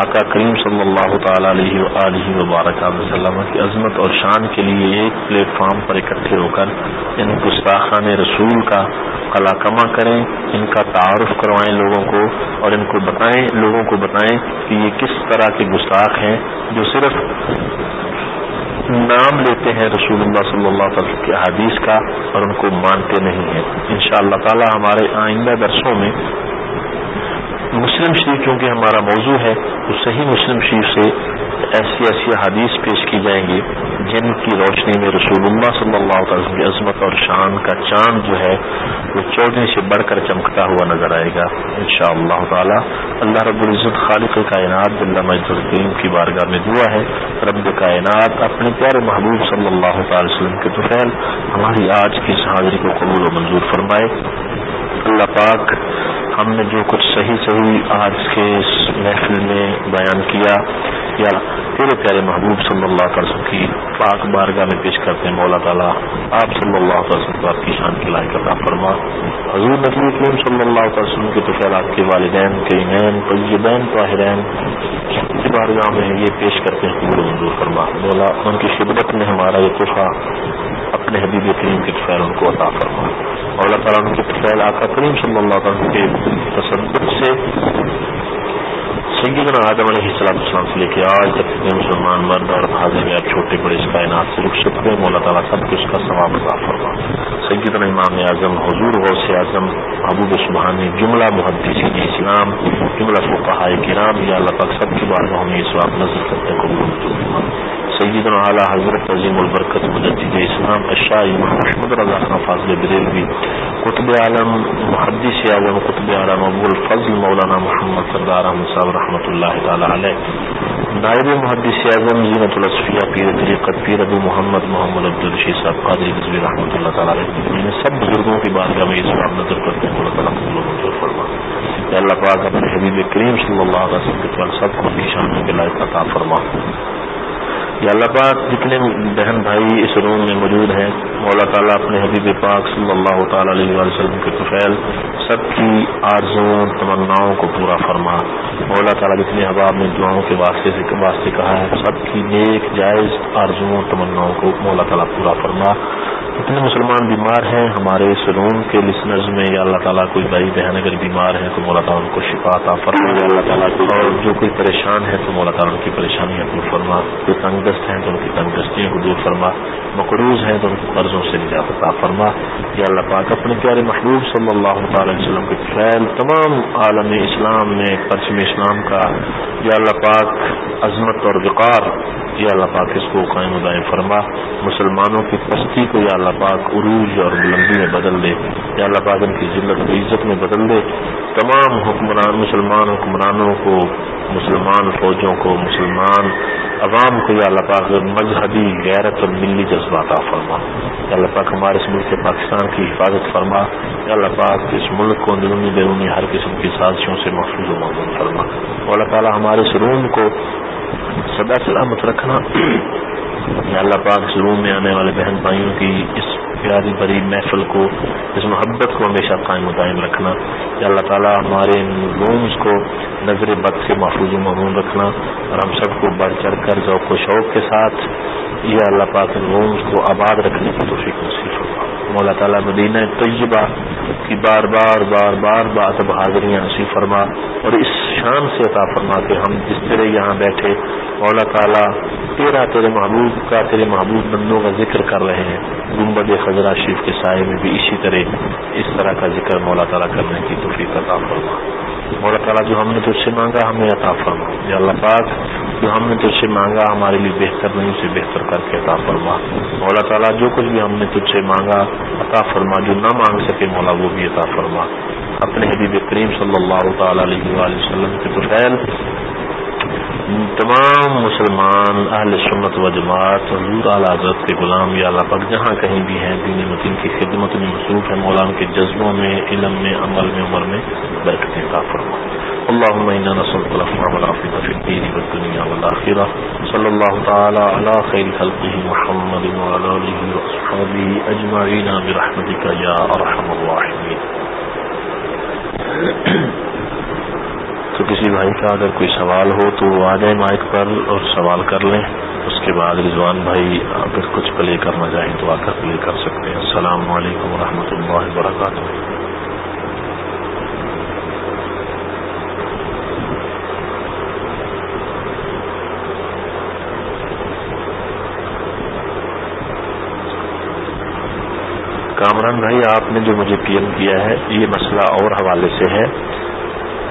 آقا کریم صلی اللہ تعالی علیہ وآلہ وبارک وسلم کی عظمت اور شان کے لیے ایک پلیٹ فارم پر اکٹھے ہو کر ان گستاخان رسول کا کلا کریں، ان کا تعارف کروائیں لوگوں کو اور ان کو بتائیں، لوگوں کو بتائیں کہ یہ کس طرح کے گستاخ ہیں جو صرف نام لیتے ہیں رسول اللہ صلی اللہ علیہ وسلم کے حدیث کا اور ان کو مانتے نہیں ہیں۔ ان شاء اللہ تعالی ہمارے آئندہ درسوں میں مسلم شریف چونکہ ہمارا موضوع ہے تو صحیح مسلم شریف سے ایسی ایسی حدیث پیش کی جائیں گی، جن کی روشنی میں رسول اللہ صلی اللہ علیہ وسلم کی عظمت اور شان کا چاند جو ہے، وہ چودھری سے بڑھ کر چمکتا ہوا نظر آئے گا۔ ان شاء اللہ تعالی، اللہ رب العزت خالق کائنات مجد الدین کی بارگاہ میں دعا ہے۔ رب کائنات اپنے پیارے محبوب صلی اللہ تعالی وسلم کے توفیل ہماری آج کی حاضری کو قبول و منظور فرمائے۔ اللہ پاک ہم نے جو کچھ صحیح صحیح آج کے اس محفل میں بیان کیا یا تیرے پیارے محبوب صلی اللہ علیہ وسلم کی پاک بارگاہ میں پیش کرتے ہیں مولا تعالیٰ، آپ صلی اللہ علیہ وسلم کو آپ کی شان کی لائق عطا فرما۔ حضور نبی کریم صلی اللہ علیہ وسلم کے تو خیر آپ کے والدین کریمین طیبین، طاہرین، کی بارگاہ میں یہ پیش کرتے ہیں، قبول منظور فرما۔ مولا، ان کی خدمت میں ہمارا یہ تحفہ اپنے حبیب کریم کے خیر ان کو عطا فرما۔ اللہ تعالیٰ، ان کے خیر آقا کریم صلی اللہ علیہ وسلم کے تصدق سے سیدنا جی، آدم علیہ السلام السلام سے لے کے آج تک کتنے مسلمان مرد اور حاضر میں آپ چھوٹے بڑے اس کائنات سے رخصت ہوئے مولا تعالیٰ سب کچھ کا ثواب عطا فرما۔ سیدنا جی، امام اعظم، حضور غوث اعظم، ابو سبحانی جملہ محدثین اسلام، جملہ فقہائے کرام، یا اللہ پاک سب کی بات ہمیں اس وقت نظر کرتے کو سیدنا اعلیٰ حضرت عظیم البرکت مجدد اسلام اشائی محمد رضا خان فاضل بریلوی، قطب عالم، محدث اعظم قطب عالم ابو الفضل مولانا محمد سردار احمد صاحب رحمۃ اللہ تعالی علیہ، نائب محدث اعظم زینت الصفیہ پیر طریقت پیر ابو محمد محمد عبد الرشید صاحب قادری رضوی رحمۃ اللہ تعالی علیہ، ان سب بزرگوں کی بارگاہ میں اس بات نظر کرتے ہیں، اللہ تعالیٰ قبول منظور فرما۔ اللہ پاک اپنے حبیب کریم صلی اللہ علیہ وسلم کے سب کو بھی شان کے لائق عطا فرما۔ یا اللہ پاک جتنے بہن بھائی اس روم میں موجود ہیں، مولا تعالیٰ اپنے حبیب پاک صلی اللہ تعالی علیہ وسلم کے طفیل، سب کی آرزوں تمناؤں کو پورا فرما۔ مولا تعالیٰ جتنے حباب نے دعاؤں کے واسطے سے واسطے کہا ہے، سب کی نیک، جائز آرزوں تمناؤں کو مولا تعالیٰ پورا فرما۔ اتنے مسلمان بیمار ہیں، ہمارے اس روم کے لسنرز میں یا اللہ تعالیٰ کوئی بھائی بہن اگر بیمار ہے تو مولا تعالیٰ ان کو شفا عطا فرما یا اللہ تعالیٰ اور جو کوئی پریشان ہے تو مولا تعالیٰ ان کی پریشانیاں دور فرما۔ جو تنگ دست ہیں تو ان کی تنگ دستیوں کو دور فرما۔ مقروض ہیں تو ان کی قرضوں سے نجات عطا فرما۔ یا اللہ پاک اپنے پیارے محبوب صلی اللہ تعالی وسلم کے فیل تمام عالم اسلام میں، پرچم اسلام کا۔ یا اللہ پاک عظمت اور وقار۔ یا اللہ پاک اس کو قائم دائم فرما۔ مسلمانوں کی پستی کو یا اللہ پاک عروج اور بلندی میں بدل دے۔ یا اللہ پاک ان کی ذلت کو عزت میں بدل دے۔ تمام حکمران مسلمان حکمرانوں کو، مسلمان فوجوں کو، مسلمان عوام کو یا اللہ پاک مذہبی غیرت اور ملی جذبات فرما۔ یا اللہ پاک ہمارے اس ملک پاکستان کی حفاظت فرما۔ یا اللہ پاک اس ملک کو اندرونی بیرونی ہر قسم کی سازشوں سے محفوظ و معمول فرما۔ اللہ تعالیٰ ہمارے اس روم کو سدا سلامت رکھنا یا اللہ پاک اس روم میں آنے والے بہن بھائیوں کی اس پیاری بری محفل کو، اس محبت کو ہمیشہ قائم و دائم رکھنا۔ یا اللہ تعالیٰ ہمارے ان رومز کو نظر بد سے محفوظ و معمول رکھنا اور ہم سب کو بڑھ چڑھ کر ذوق و شوق کے ساتھ یا اللہ پاک ان رومز کو آباد رکھنے کی توفیق نصیب ہوگا مولا تعالیٰ مدینہ طیبہ کی بار بار بار بار بات بہادریاں حاضریاں نصیب فرما اور اس شان سے عطا فرما کہ ہم جس طرح یہاں بیٹھے، مولا تعالیٰ تیرا، تیرے محبوب کا، تیرے محبوب بندوں کا ذکر کر رہے ہیں۔ گنبد خزرہ شریف کے سائے میں بھی اسی طرح اس طرح کا ذکر مولا تعالیٰ کرنے کی توفیق عطا فرما۔ مولا تعالیٰ جو ہم نے تجھ سے مانگا ہمیں عطا فرما۔ یا اللہ پاک، جو ہم نے تجھ سے مانگا، ہمارے لیے بہتر نہیں، اسے بہتر کر کے عطا فرما۔ مولا تعالیٰ جو کچھ بھی ہم نے تجھ سے مانگا، عطا فرما۔ جو نہ مانگ سکے مولا، وہ بھی عطا فرما۔ اپنے حبیب کریم صلی اللہ تعالی علیہ وسلم کے تو تمام مسلمان اہل سنت و جماعت، حضور اعلی حضرت کے غلام یا اللہ پاک جہاں کہیں بھی ہیں دینی متین کی خدمت میں مصروف ہے مولانا کے جذبوں میں، علم میں، عمل میں، عمر میں برکتیں کا فرما۔ اللهم انا نسالك العفو والعافيه في الدين والدنيا والاخره صلى الله تعالى على خير خلقه محمد وعلى اله واصحابه اجمعين برحمتك يا ارحم الراحمين تو کسی بھائی کا اگر کوئی سوال ہو تو وہ آ جائیں مائک پر اور سوال کر لیں۔ اس کے بعد رضوان بھائی اگر کچھ پلے کرنا چاہیں تو آ کر پلے کر سکتے ہیں۔ السلام علیکم ورحمۃ اللہ وبرکاتہ۔ کامران بھائی، آپ نے جو مجھے پی ایم کیا ہے، یہ مسئلہ اور حوالے سے ہے۔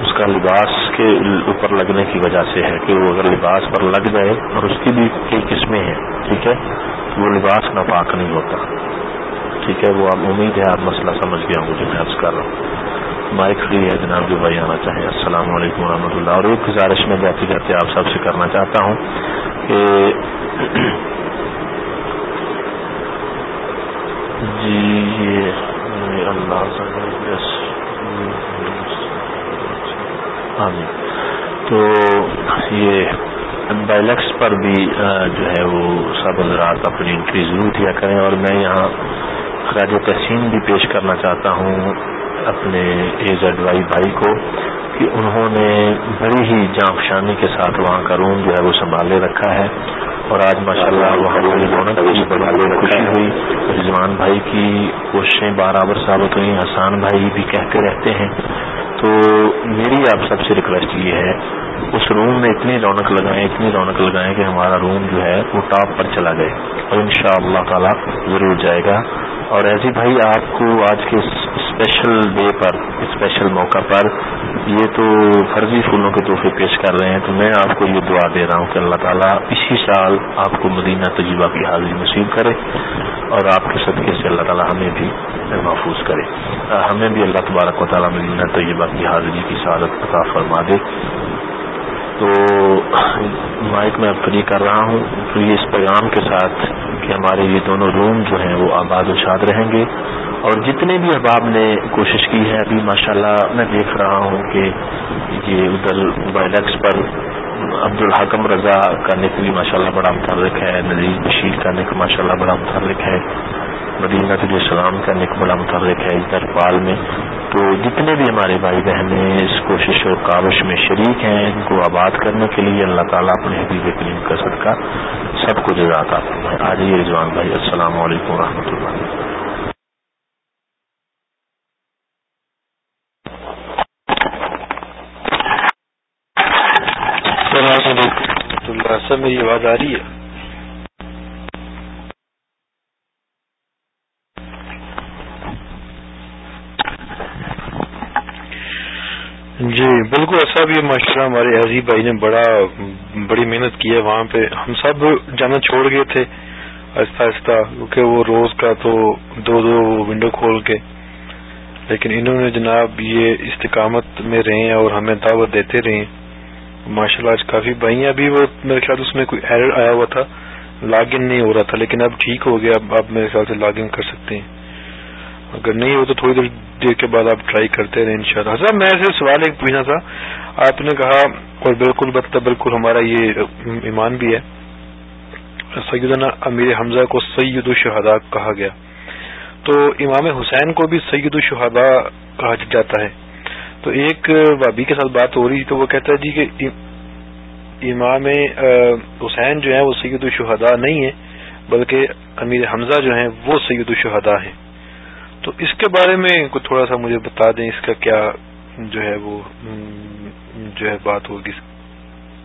اس کا لباس کے اوپر لگنے کی وجہ سے ہے کہ وہ اگر لباس پر لگ جائے اور اس کی بھی کئی قسمیں ہیں، ٹھیک ہے؟ وہ لباس ناپاک نہیں ہوتا۔ ٹھیک ہے؟ وہ آپ امید ہے آپ مسئلہ سمجھ گیا مجھے میں عرض کر رہا ہوں۔ مائک فری ہے جناب جو بھائی آنا چاہیں السلام علیکم ورحمۃ اللہ۔ اور ایک گزارش میں جاتے جاتے آپ سب سے کرنا چاہتا ہوں کہ جی یہ اللہ آمین۔ تو یہ بائلیکس پر بھی جو ہے وہ سب حضرات اپنی انٹری ضرور دیا کریں۔ اور میں یہاں خراج تحسین بھی پیش کرنا چاہتا ہوں اپنے اے زیڈ وائی بھائی کو کہ انہوں نے بڑی ہی جانفشانی کے ساتھ وہاں کا روم جو ہے وہ سنبھالے رکھا ہے۔ اور آج ماشاء اللہ وہاں رونق کی بڑی خوشی ہوئی۔ رضوان بھائی کی کوششیں برابر ثابت ہوئی حسان بھائی بھی کہتے رہتے ہیں۔ تو میری آپ سب سے ریکویسٹ یہ ہے، اس روم میں اتنی رونق لگائیں، اتنی رونق لگائیں کہ ہمارا روم جو ہے وہ ٹاپ پر چلا گئے۔ اور ان شاء اللہ تعالیٰ ضرور جائے گا۔ اور ایسی بھائی، آپ کو آج کے اسپیشل ڈے پر اسپیشل موقع پر یہ تو فرضی پھولوں کے تحفے پیش کر رہے ہیں تو میں آپ کو یہ دعا دے رہا ہوں کہ اللہ تعالیٰ اسی سال آپ کو مدینہ تجربہ کی حاضری نصیب کرے اور آپ کے صدقے سے اللہ تعالیٰ ہمیں بھی محفوظ کرے۔ ہمیں بھی اللہ تبارک و تعالیٰ مدینہ طیبہ کی حاضری کی سعادت عطا فرما دے۔ تو مائک میں فری کر رہا ہوں۔ فری اس پیغام کے ساتھ کہ ہمارے یہ دونوں روم جو ہیں وہ آباد و شاد رہیں گے۔ اور جتنے بھی احباب نے کوشش کی ہے، ابھی ماشاءاللہ میں دیکھ رہا ہوں کہ یہ ادھر بائلیکس پر عبد الحکم رضا کا نک بھی ماشاء اللہ بڑا متحرک ہے، نذیر بشیر کا نک ماشاء اللہ بڑا متحرک ہے، مدینہ السلام کا نک بڑا متحرک ہے ادھر پال میں۔ تو جتنے بھی ہمارے بھائی بہنیں اس کوشش اور کاوش میں شریک ہیں، ان کو آباد کرنے کے لیے اللہ تعالیٰ اپنے حبیب کریم کا صدقہ سب کو جزاتا آ جائیے رضوان بھائی، السلام علیکم و رحمۃ اللہ۔ سب میری آواز آ رہی ہے جی بالکل ایسا بھی ماشاء ہمارے عزیب بھائی نے بڑا، بڑی محنت کی ہے وہاں پہ۔ ہم سب جانا چھوڑ گئے تھے، آہستہ آہستہ، کیونکہ وہ روز کا تو دو دو ونڈو کھول کے۔ لیکن انہوں نے جناب یہ استقامت میں رہے ہیں اور ہمیں دعوت دیتے رہے ماشاء اللہ آج کافی بھائی ابھی وہ میرے خیال اس میں کوئی ایرر آیا ہوا تھا۔ لاگ ان نہیں ہو رہا تھا، لیکن اب ٹھیک ہو گیا، اب آپ میرے خیال سے لاگ ان کر سکتے ہیں۔ اگر نہیں ہو تو تھوڑی دیر دیر کے بعد آپ ٹرائی کرتے رہے ان شاء اللہ حضرت، میں ایسے سوال ایک پوچھنا تھا۔ آپ نے کہا، اور بالکل بتا بالکل ہمارا یہ ایمان بھی ہے، سیدنا امیر حمزہ کو سید الشہداء کہا گیا۔ تو امام حسین کو بھی سید الشہداء کہا جاتا ہے۔ تو ایک بابی کے ساتھ بات ہو رہی تو وہ کہتا ہے جی کہ امام حسین جو ہے وہ سید الشہداء نہیں ہے بلکہ امیر حمزہ جو ہیں وہ سید الشہداء ہیں۔ تو اس کے بارے میں کچھ تھوڑا سا مجھے بتا دیں اس کا کیا جو ہے وہ جو ہے بات ہوگی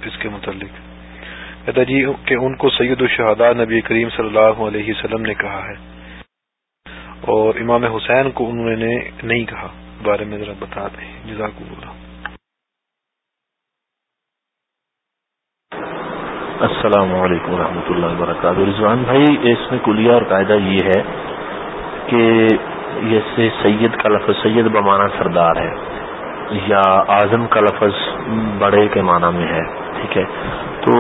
اس کے متعلق۔ کہتا جی کہ ان کو سید الشہداء نبی کریم صلی اللہ علیہ وسلم نے کہا ہے اور امام حسین کو انہوں نے نہیں کہا۔ بارے میں ذرا بتا دیں۔ جزاک بولا السلام علیکم و اللہ وبرکاتہ۔ رضوان بھائی، اس میں کلیہ اور قاعدہ یہ ہے کہ جیسے سید کا لفظ سید بمانا سردار ہے، یا اعظم کا لفظ بڑے کے معنی میں ہے، ٹھیک ہے؟ تو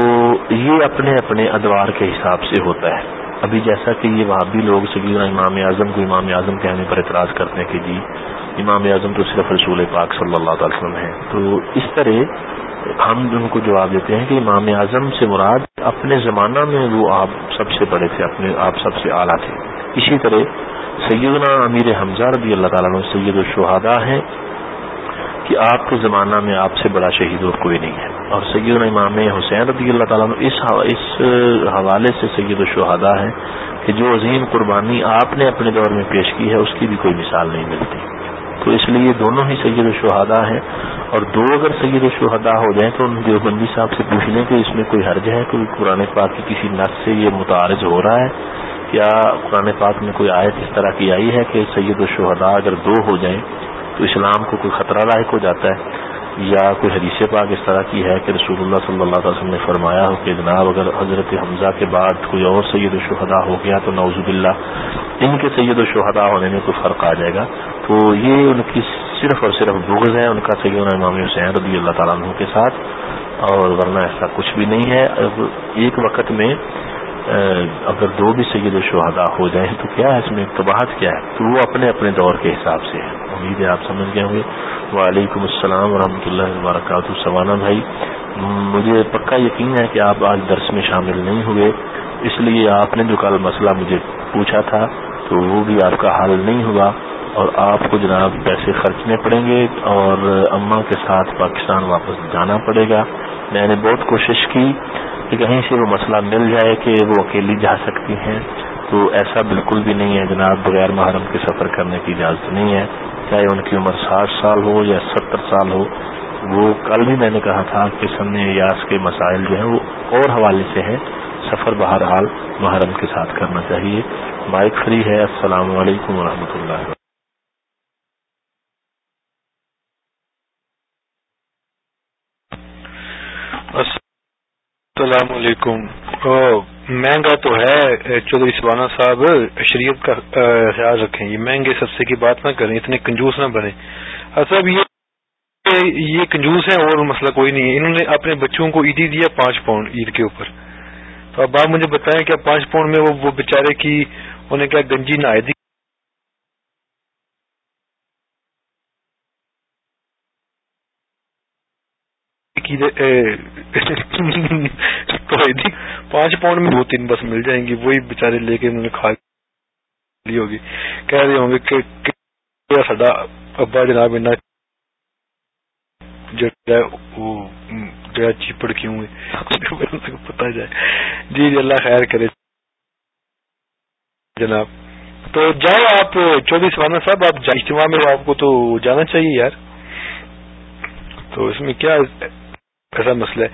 یہ اپنے اپنے ادوار کے حساب سے ہوتا ہے۔ ابھی جیسا کہ یہ وہاں بھی لوگ سگیرہ امام اعظم کو امام اعظم کہنے پر اعتراض کرتے ہیں کہ جی امام اعظم تو صرف رسول پاک صلی اللہ تعالی وسلم ہے تو اس طرح ہم ان کو جواب دیتے ہیں کہ امام اعظم سے مراد اپنے زمانہ میں وہ آپ سب سے بڑے تھے، اپنے آپ سب سے اعلیٰ تھے۔ اسی طرح سیدنا امیر حمزہ رضی اللہ تعالیٰ عنہ سید الشہداء ہے کہ آپ کے زمانہ میں آپ سے بڑا شہید اور کوئی نہیں ہے۔ اور سیدنا امام حسین رضی اللہ تعالیٰ عنہ اس اس حوالے سے سید الشہداء ہے کہ جو عظیم قربانی آپ نے اپنے دور میں پیش کی ہے، اس کی بھی کوئی مثال نہیں ملتی۔ تو اس لیے دونوں ہی سید الشہداء ہیں۔ اور دو اگر سید الشہداء ہو جائیں تو ان دیوبندی صاحب سے پوچھ لیں کہ اس میں کوئی حرج ہے کوئی قرآن پاک کی کسی نس سے یہ متعارض ہو رہا ہے؟ کیا قرآن پاک میں کوئی آیت اس طرح کی آئی ہے کہ سید الشہداء اگر دو ہو جائیں تو اسلام کو کوئی خطرہ لاحق ہو جاتا ہے؟ یا کوئی حدیث پاک اس طرح کی ہے کہ رسول اللہ صلی اللہ علیہ وسلم نے فرمایا ہو کہ جناب اگر حضرت حمزہ کے بعد کوئی اور سید الشہداء ہو گیا تو نوز اللہ ان کے سید الشہداء ہونے میں کوئی فرق آ جائے گا۔ تو یہ ان کی صرف اور صرف بغض ہے ان کا سید امام حسین رضی اللہ تعالیٰ عنہ کے ساتھ اور ورنہ ایسا کچھ بھی نہیں ہے۔ ایک وقت میں اگر دو بھی سید الشہداء ہو جائیں تو کیا ہے اس میں اقتباہت کیا ہے؟ تو وہ اپنے اپنے دور کے حساب سے ہے امید ہے آپ سمجھ گئے ہوں گے۔ وعلیکم السلام ورحمۃ اللہ وبرکاتہ، سوانا بھائی۔ مجھے پکا یقین ہے کہ آپ آج درس میں شامل نہیں ہوئے۔ اس لیے آپ نے جو کل مسئلہ مجھے پوچھا تھا، تو وہ بھی آپ کا حل نہیں ہوا اور آپ کو جناب پیسے خرچنے پڑیں گے اور اماں کے ساتھ پاکستان واپس جانا پڑے گا۔ میں نے بہت کوشش کی۔ کہ کہیں سے وہ مسئلہ مل جائے کہ وہ اکیلی جا سکتی ہیں، تو ایسا بالکل بھی نہیں ہے جناب، بغیر محرم کے سفر کرنے کی اجازت نہیں ہے۔ چاہے ان کی عمر ساٹھ سال ہو یا ستر سال ہو، وہ کل بھی میں نے کہا تھا کہ سن یاس کے مسائل جو ہیں وہ اور حوالے سے ہیں۔ سفر بہرحال محرم کے ساتھ کرنا چاہیے۔ مائک فری ہے۔ السلام علیکم ورحمۃ اللہ السلام علیکم۔ مہنگا تو ہے۔ چودھری سبانہ صاحب، شریعت کا خیال رکھیں۔ یہ مہنگے سستے کی بات نہ کریں، اتنے کنجوس نہ بنے صاحب یہ یہ کنجوس ہیں اور مسئلہ کوئی نہیں ہے۔ انہوں نے اپنے بچوں کو عیدی دیا پانچ پاؤنڈ عید کے اوپر۔ تو اب آپ مجھے بتائیں کیا پانچ پاؤنڈ میں وہ بےچارے کی، انہیں کیا گنجی نہ پانچ پاؤنڈ میں دو تین بس مل جائیں گی، وہی بےچارے لے کے انہوں نے کھا لی ہوگی۔ کہہ رہے ہوں گے کہ سڈا ابا جناب چیپڑ کیوں پتا جائے۔ جی جی اللہ خیر کرے۔ جناب، تو جاؤ آپ چودھری سوانا صاحب، آپ اجتماع میں آپ کو تو جانا چاہیے یار۔ تو اس میں کیا ایسا مسئلہ ہے۔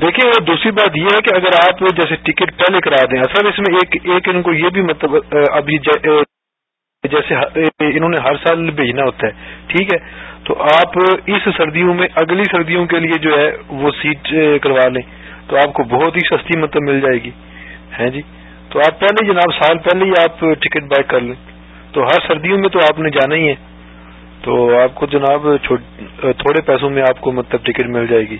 دیکھیں وہ دوسری بات یہ ہے کہ اگر آپ جیسے ٹکٹ پہلے کرا دیں، اصل اس میں ایک ایک ان کو یہ بھی مطلب ابھی جیسے انہوں نے ہر سال بھیجنا ہوتا ہے، ٹھیک ہے؟ تو آپ اس سردیوں میں، اگلی سردیوں کے لیے جو ہے، وہ سیٹ کروا لیں۔ تو آپ کو بہت ہی سستی مطلب مل جائے گی۔ ہیں جی؟ تو آپ پہلے جناب، سال پہلے ہی آپ ٹکٹ بائی کر لیں۔ تو ہر سردیوں میں تو آپ نے جانا ہی ہے۔ تو آپ کو جناب تھوڑے پیسوں میں آپ کو مطلب ٹکٹ مل جائے گی۔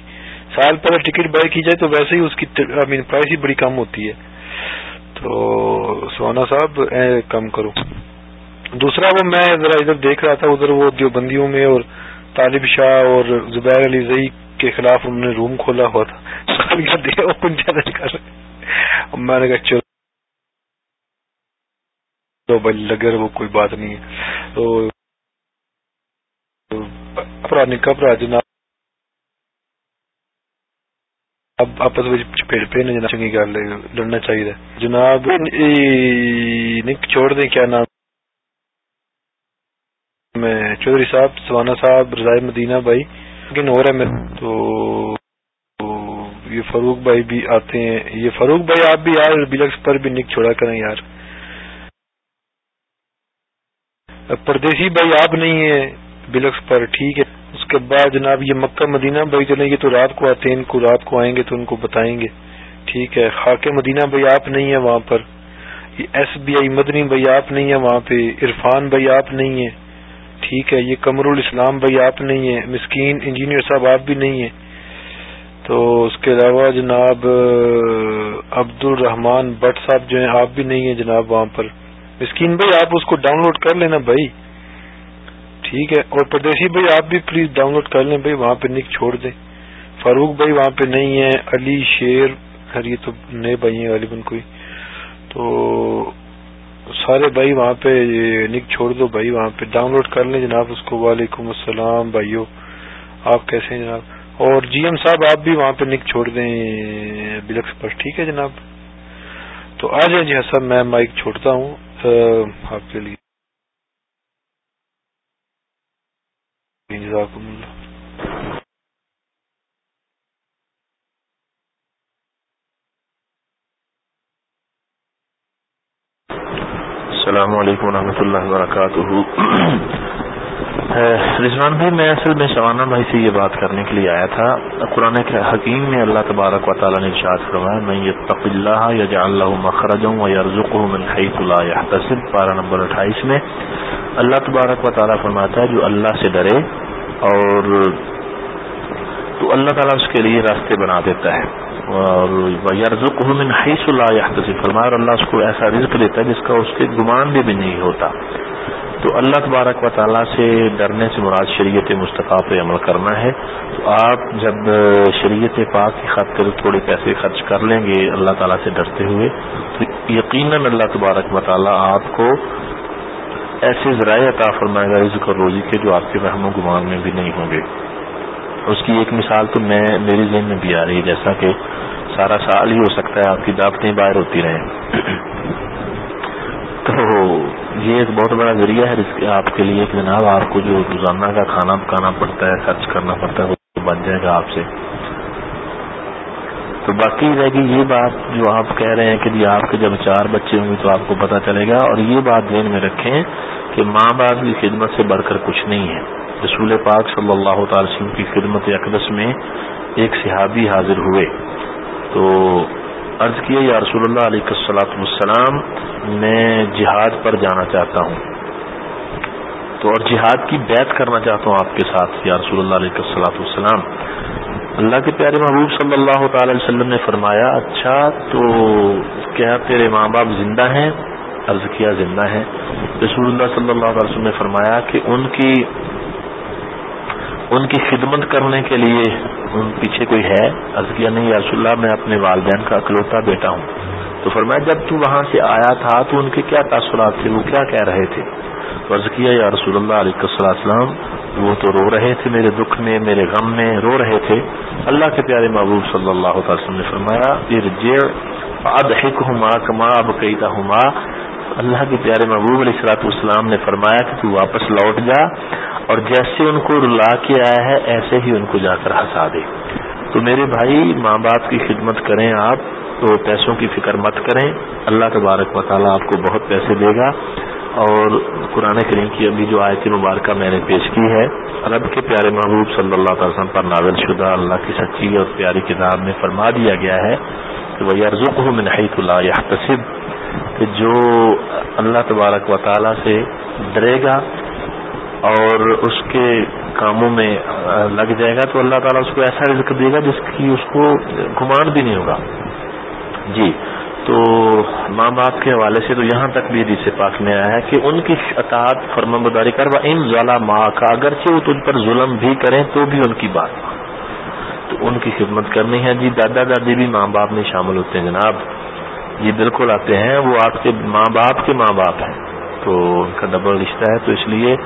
سال پہلے ٹکٹ بائی کی جائے تو ویسے ہی اس کی آئی مین پرائز ہی بڑی کم ہوتی ہے۔ تو سونا صاحب کم کرو۔ دوسرا وہ میں ذرا ادھر دیکھ رہا تھا، ادھر وہ دیوبندیوں میں اور طالب شاہ اور زبیر علی زئی کے خلاف انہوں نے روم کھولا ہوا تھا۔ میں نے کہا، چلو۔ تو بھائی لگے وہ کوئی بات نہیں۔ ہے تو نکا برا جناب۔ اب آپس چپیڑ پہ چنگی گل لڑنا چاہیے۔ جناب چھوڑ دیں کیا نام؟ میں چودھری صاحب، سوانا صاحب، رضائے مدینہ بھائی، لیکن ہو رہا ہے تو یہ فاروق بھائی بھی آتے ہیں۔ یہ فاروق بھائی آپ بھی یار بلکس پر بھی نک چھوڑا کریں یار۔ پردیسی بھائی آپ نہیں ہیں بلکس پر، ٹھیک ہے۔ کے بعد جناب یہ مکہ مدینہ بھائی چلیں گے تو رات کو آتے ہیں، ان کو رات کو آئیں گے تو ان کو بتائیں گے۔ ٹھیک ہے، خاک مدینہ بھائی آپ نہیں ہیں وہاں پر۔ یہ ایس بی آئی مدنی بھائی آپ نہیں ہیں وہاں پہ۔ عرفان بھائی آپ نہیں ہیں۔ ٹھیک ہے، یہ قمر الاسلام بھائی آپ نہیں ہیں۔ مسکین انجینئر صاحب آپ بھی نہیں ہیں۔ تو اس کے علاوہ جناب عبد الرحمان بٹ صاحب جو ہیں، آپ بھی نہیں ہیں جناب وہاں پر۔ مسکین بھائی آپ اس کو ڈاؤن لوڈ کر لینا بھائی۔ ٹھیک ہے۔ اور پردیسی بھائی، آپ بھی پلیز ڈاؤن لوڈ کر لیں بھائی، وہاں پہ نک چھوڑ دیں۔ فاروق بھائی وہاں پہ نہیں ہے علی شیر، خیر یہ تو نئے بھائی ہیں، غالباً کوئی۔ تو سارے بھائی وہاں پہ نک چھوڑ دو بھائی، وہاں پہ ڈاؤن لوڈ کر لیں جناب۔ اس کو وعلیکم السلام بھائیو۔ آپ کیسے ہیں جناب؟ اور جی ایم صاحب، آپ بھی وہاں پہ نک چھوڑ دیں بلکس پر۔ ٹھیک ہے جناب۔ تو آ جائیں جی حسن، میں مائک چھوڑتا ہوں۔ آپ کے لیے۔ جزاکم اللہ. السلام علیکم ورحمۃ اللہ وبرکاتہ۔ رضوان بھائی، میں اصل میں شوانہ بھائی سے یہ بات کرنے کے لیے آیا تھا۔ قرآن حکیم میں اللہ تبارک و تعالیٰ نے ارشاد فرمایا میں یہ تق اللہ یا اللہ مخرج ہوں یا رزق ہوں من حیث لا پارہ نمبر اٹھائیس میں اللہ تبارک و تعالیٰ فرماتا ہے، جو اللہ سے ڈرے اور تو اللہ تعالیٰ اس کے لیے راستے بنا دیتا ہے۔ اور من حیث لا يحتسب۔ فرمایا اور اللہ اس کو ایسا رزق دیتا ہے جس کا اس کے گمان بھی, بھی نہیں ہوتا۔ تو اللہ تبارک و تعالیٰ سے ڈرنے سے مراد شریعت مصطفیٰ پہ عمل کرنا ہے۔ تو آپ جب شریعت پاک کی خاطر تھوڑے پیسے خرچ کر لیں گے اللہ تعالیٰ سے ڈرتے ہوئے تو یقیناً اللہ تبارک و تعالیٰ آپ کو ایسے ذرائع عطا فرمائے گا رزق اور روزی کے جو آپ کے رحم و گمان میں بھی نہیں ہوں گے۔ اس کی ایک مثال تو میں میری ذہن میں بھی آ رہی ہے، جیسا کہ سارا سال ہی ہو سکتا ہے آپ کی دعوتیں باہر ہوتی رہیں۔ تو یہ ایک بہت بڑا ذریعہ ہے آپ کے لیے۔ کہ جناب، آپ کو جو روزانہ کا کھانا پکانا پڑتا ہے، خرچ کرنا پڑتا ہے، وہ بن جائے گا آپ سے۔ تو باقی رہے گی یہ بات جو آپ کہہ رہے ہیں کہ جی آپ کے جب چار بچے ہوں گے تو آپ کو پتا چلے گا اور یہ بات ذہن میں رکھیں کہ ماں باپ کی خدمت سے بڑھ کر کچھ نہیں ہے۔ رسول پاک صلی اللہ تعالی وسلم کی خدمت اقدس میں ایک صحابی حاضر ہوئے۔ تو عرض کیا، یا رسول اللہ علیہ السلاۃ والسلام، میں جہاد پر جانا چاہتا ہوں۔ تو اور جہاد کی بیعت کرنا چاہتا ہوں آپ کے ساتھ، یا رسول اللہ علیہ السلاۃ والسلام۔ اللہ کے پیارے محبوب صلی اللہ تعالی علیہ وسلم نے فرمایا اچھا تو کیا تیرے ماں باپ زندہ ہیں؟ عرض کیا، زندہ ہیں۔ رسول اللہ صلی اللہ علیہ وسلم نے فرمایا کہ ان کی ان کی خدمت کرنے کے لیے ان پیچھے کوئی ہے؟ عرض کیا، نہیں، یا رسول اللہ، میں اپنے والدین کا اکلوتا بیٹا ہوں۔ تو فرمایا، جب تو وہاں سے آیا تھا تو ان کے کیا تاثرات تھے؟ وہ کیا کہہ رہے تھے؟ تو عرض کیا، یا رسول اللہ علیہ السلام، وہ تو رو رہے تھے میرے دکھ میں، میرے غم میں، رو رہے تھے۔ اللہ کے پیارے محبوب صلی اللہ تعالی وسلم نے فرمایا ادحک ہما کما اب قیدا ہما اللہ کے پیارے محبوب علیہ السلاط والسلام نے فرمایا کہ تو واپس لوٹ جا اور جیسے ان کو رلا کے آیا ہے، ایسے ہی ان کو جا کر ہنسا دے۔ تو میرے بھائی، ماں باپ کی خدمت کریں آپ، تو پیسوں کی فکر مت کریں۔ اللہ تبارک و تعالیٰ آپ کو بہت پیسے دے گا۔ اور قرآن کریم کی ابھی جو آیت مبارکہ میں نے پیش کی ہے عرب کے پیارے محبوب صلی اللہ تعالی وسلم پر نازل شدہ اللہ کی سچی اور پیاری کتاب میں فرما دیا گیا ہے کہ وہ ارزق ہو منحط اللہ یا کہ جو اللہ تبارک و تعالیٰ سے ڈرے گا اور اس کے کاموں میں لگ جائے گا، تو اللہ تعالیٰ اس کو ایسا رزق دے گا جس کی اس کو گمان بھی نہیں ہوگا۔ جی۔ تو ماں باپ کے حوالے سے تو یہاں تک بھی حدیث پاک میں آیا ہے کہ ان کی اطاعت فرما بداری کر ان ضالع ماں کا اگرچہ وہ تجھ پر ظلم بھی کریں تو بھی ان کی بات تو ان کی خدمت کرنی ہے۔ جی دادا دادی بھی ماں باپ میں شامل ہوتے ہیں جناب۔ یہ بالکل آتے ہیں، وہ آپ کے ماں باپ کے ماں باپ ہیں۔ تو ان کا ڈبل رشتہ ہے۔ تو اس لیے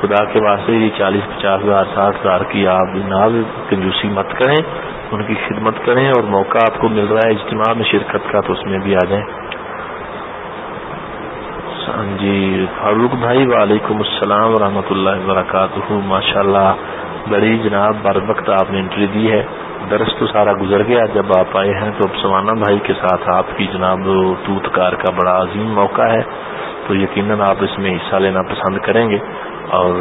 خدا کے واسطے یہ چالیس پچاس ہزار، ساٹھ ہزار کی آپ جناب کنجوسی مت کریں۔ ان کی خدمت کریں اور موقع آپ کو مل رہا ہے اجتماع میں شرکت کا تو اس میں بھی آ جائیں۔ ہاں جی فاروق بھائی، وعلیکم السلام ورحمۃ اللہ وبرکاتہ۔ ماشاء اللہ بڑی جناب، بر وقت آپ نے انٹری دی ہے۔ درس تو سارا گزر گیا۔ جب آپ آئے ہیں تو اب سوانا بھائی کے ساتھ آپ کی جناب توت کار کا بڑا عظیم موقع ہے۔ تو یقیناً آپ اس میں حصہ لینا پسند کریں گے۔ اور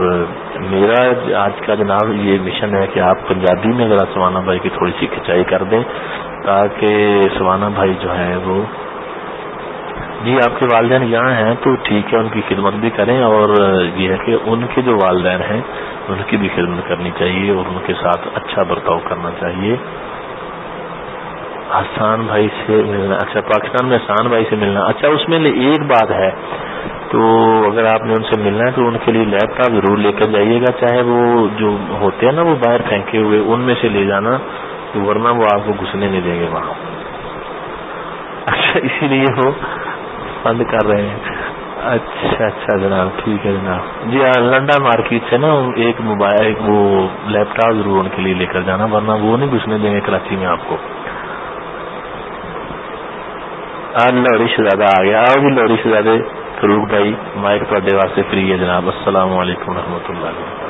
میرا آج کا جناب یہ مشن ہے کہ آپ پنجابی میں ذرا سوانا بھائی کی تھوڑی سی کھچائی کر دیں تاکہ سوانا بھائی جو ہے وہ جی آپ کے والدین یہاں ہیں تو ٹھیک ہے، ان کی خدمت بھی کریں اور یہ ہے کہ ان کے جو والدین ہیں، ان کی بھی خدمت کرنی چاہیے اور ان کے ساتھ اچھا برتاؤ کرنا چاہیے۔ آسان بھائی سے ملنا اچھا پاکستان میں آسان بھائی سے ملنا۔ اچھا اس میں ایک بات ہے۔ تو اگر آپ نے ان سے ملنا ہے تو ان کے لیے لیپ ٹاپ ضرور لے کر جائیے گا، چاہے وہ جو ہوتے ہیں نا وہ باہر پھینکے ہوئے، ان میں سے لے جانا، ورنہ وہ آپ کو گھسنے نہیں دیں گے وہاں۔ اچھا اسی لیے وہ بند کر رہے ہیں۔ اچھا اچھا جناب، ٹھیک ہے جناب۔ جی ہاں لنڈا مارکیٹ سے نا ایک موبائل وہ لیپ ٹاپ ضرور ان کے لیے لے کر جانا، ورنہ وہ نہیں گھسنے دیں گے کراچی میں آپ کو۔ ہاں لوری شہزادہ آ گیا آؤ جی لوری شہزادے فروخ بھائی مائک تے واسطے فری ہے جناب، السلام علیکم و رحمۃ اللہ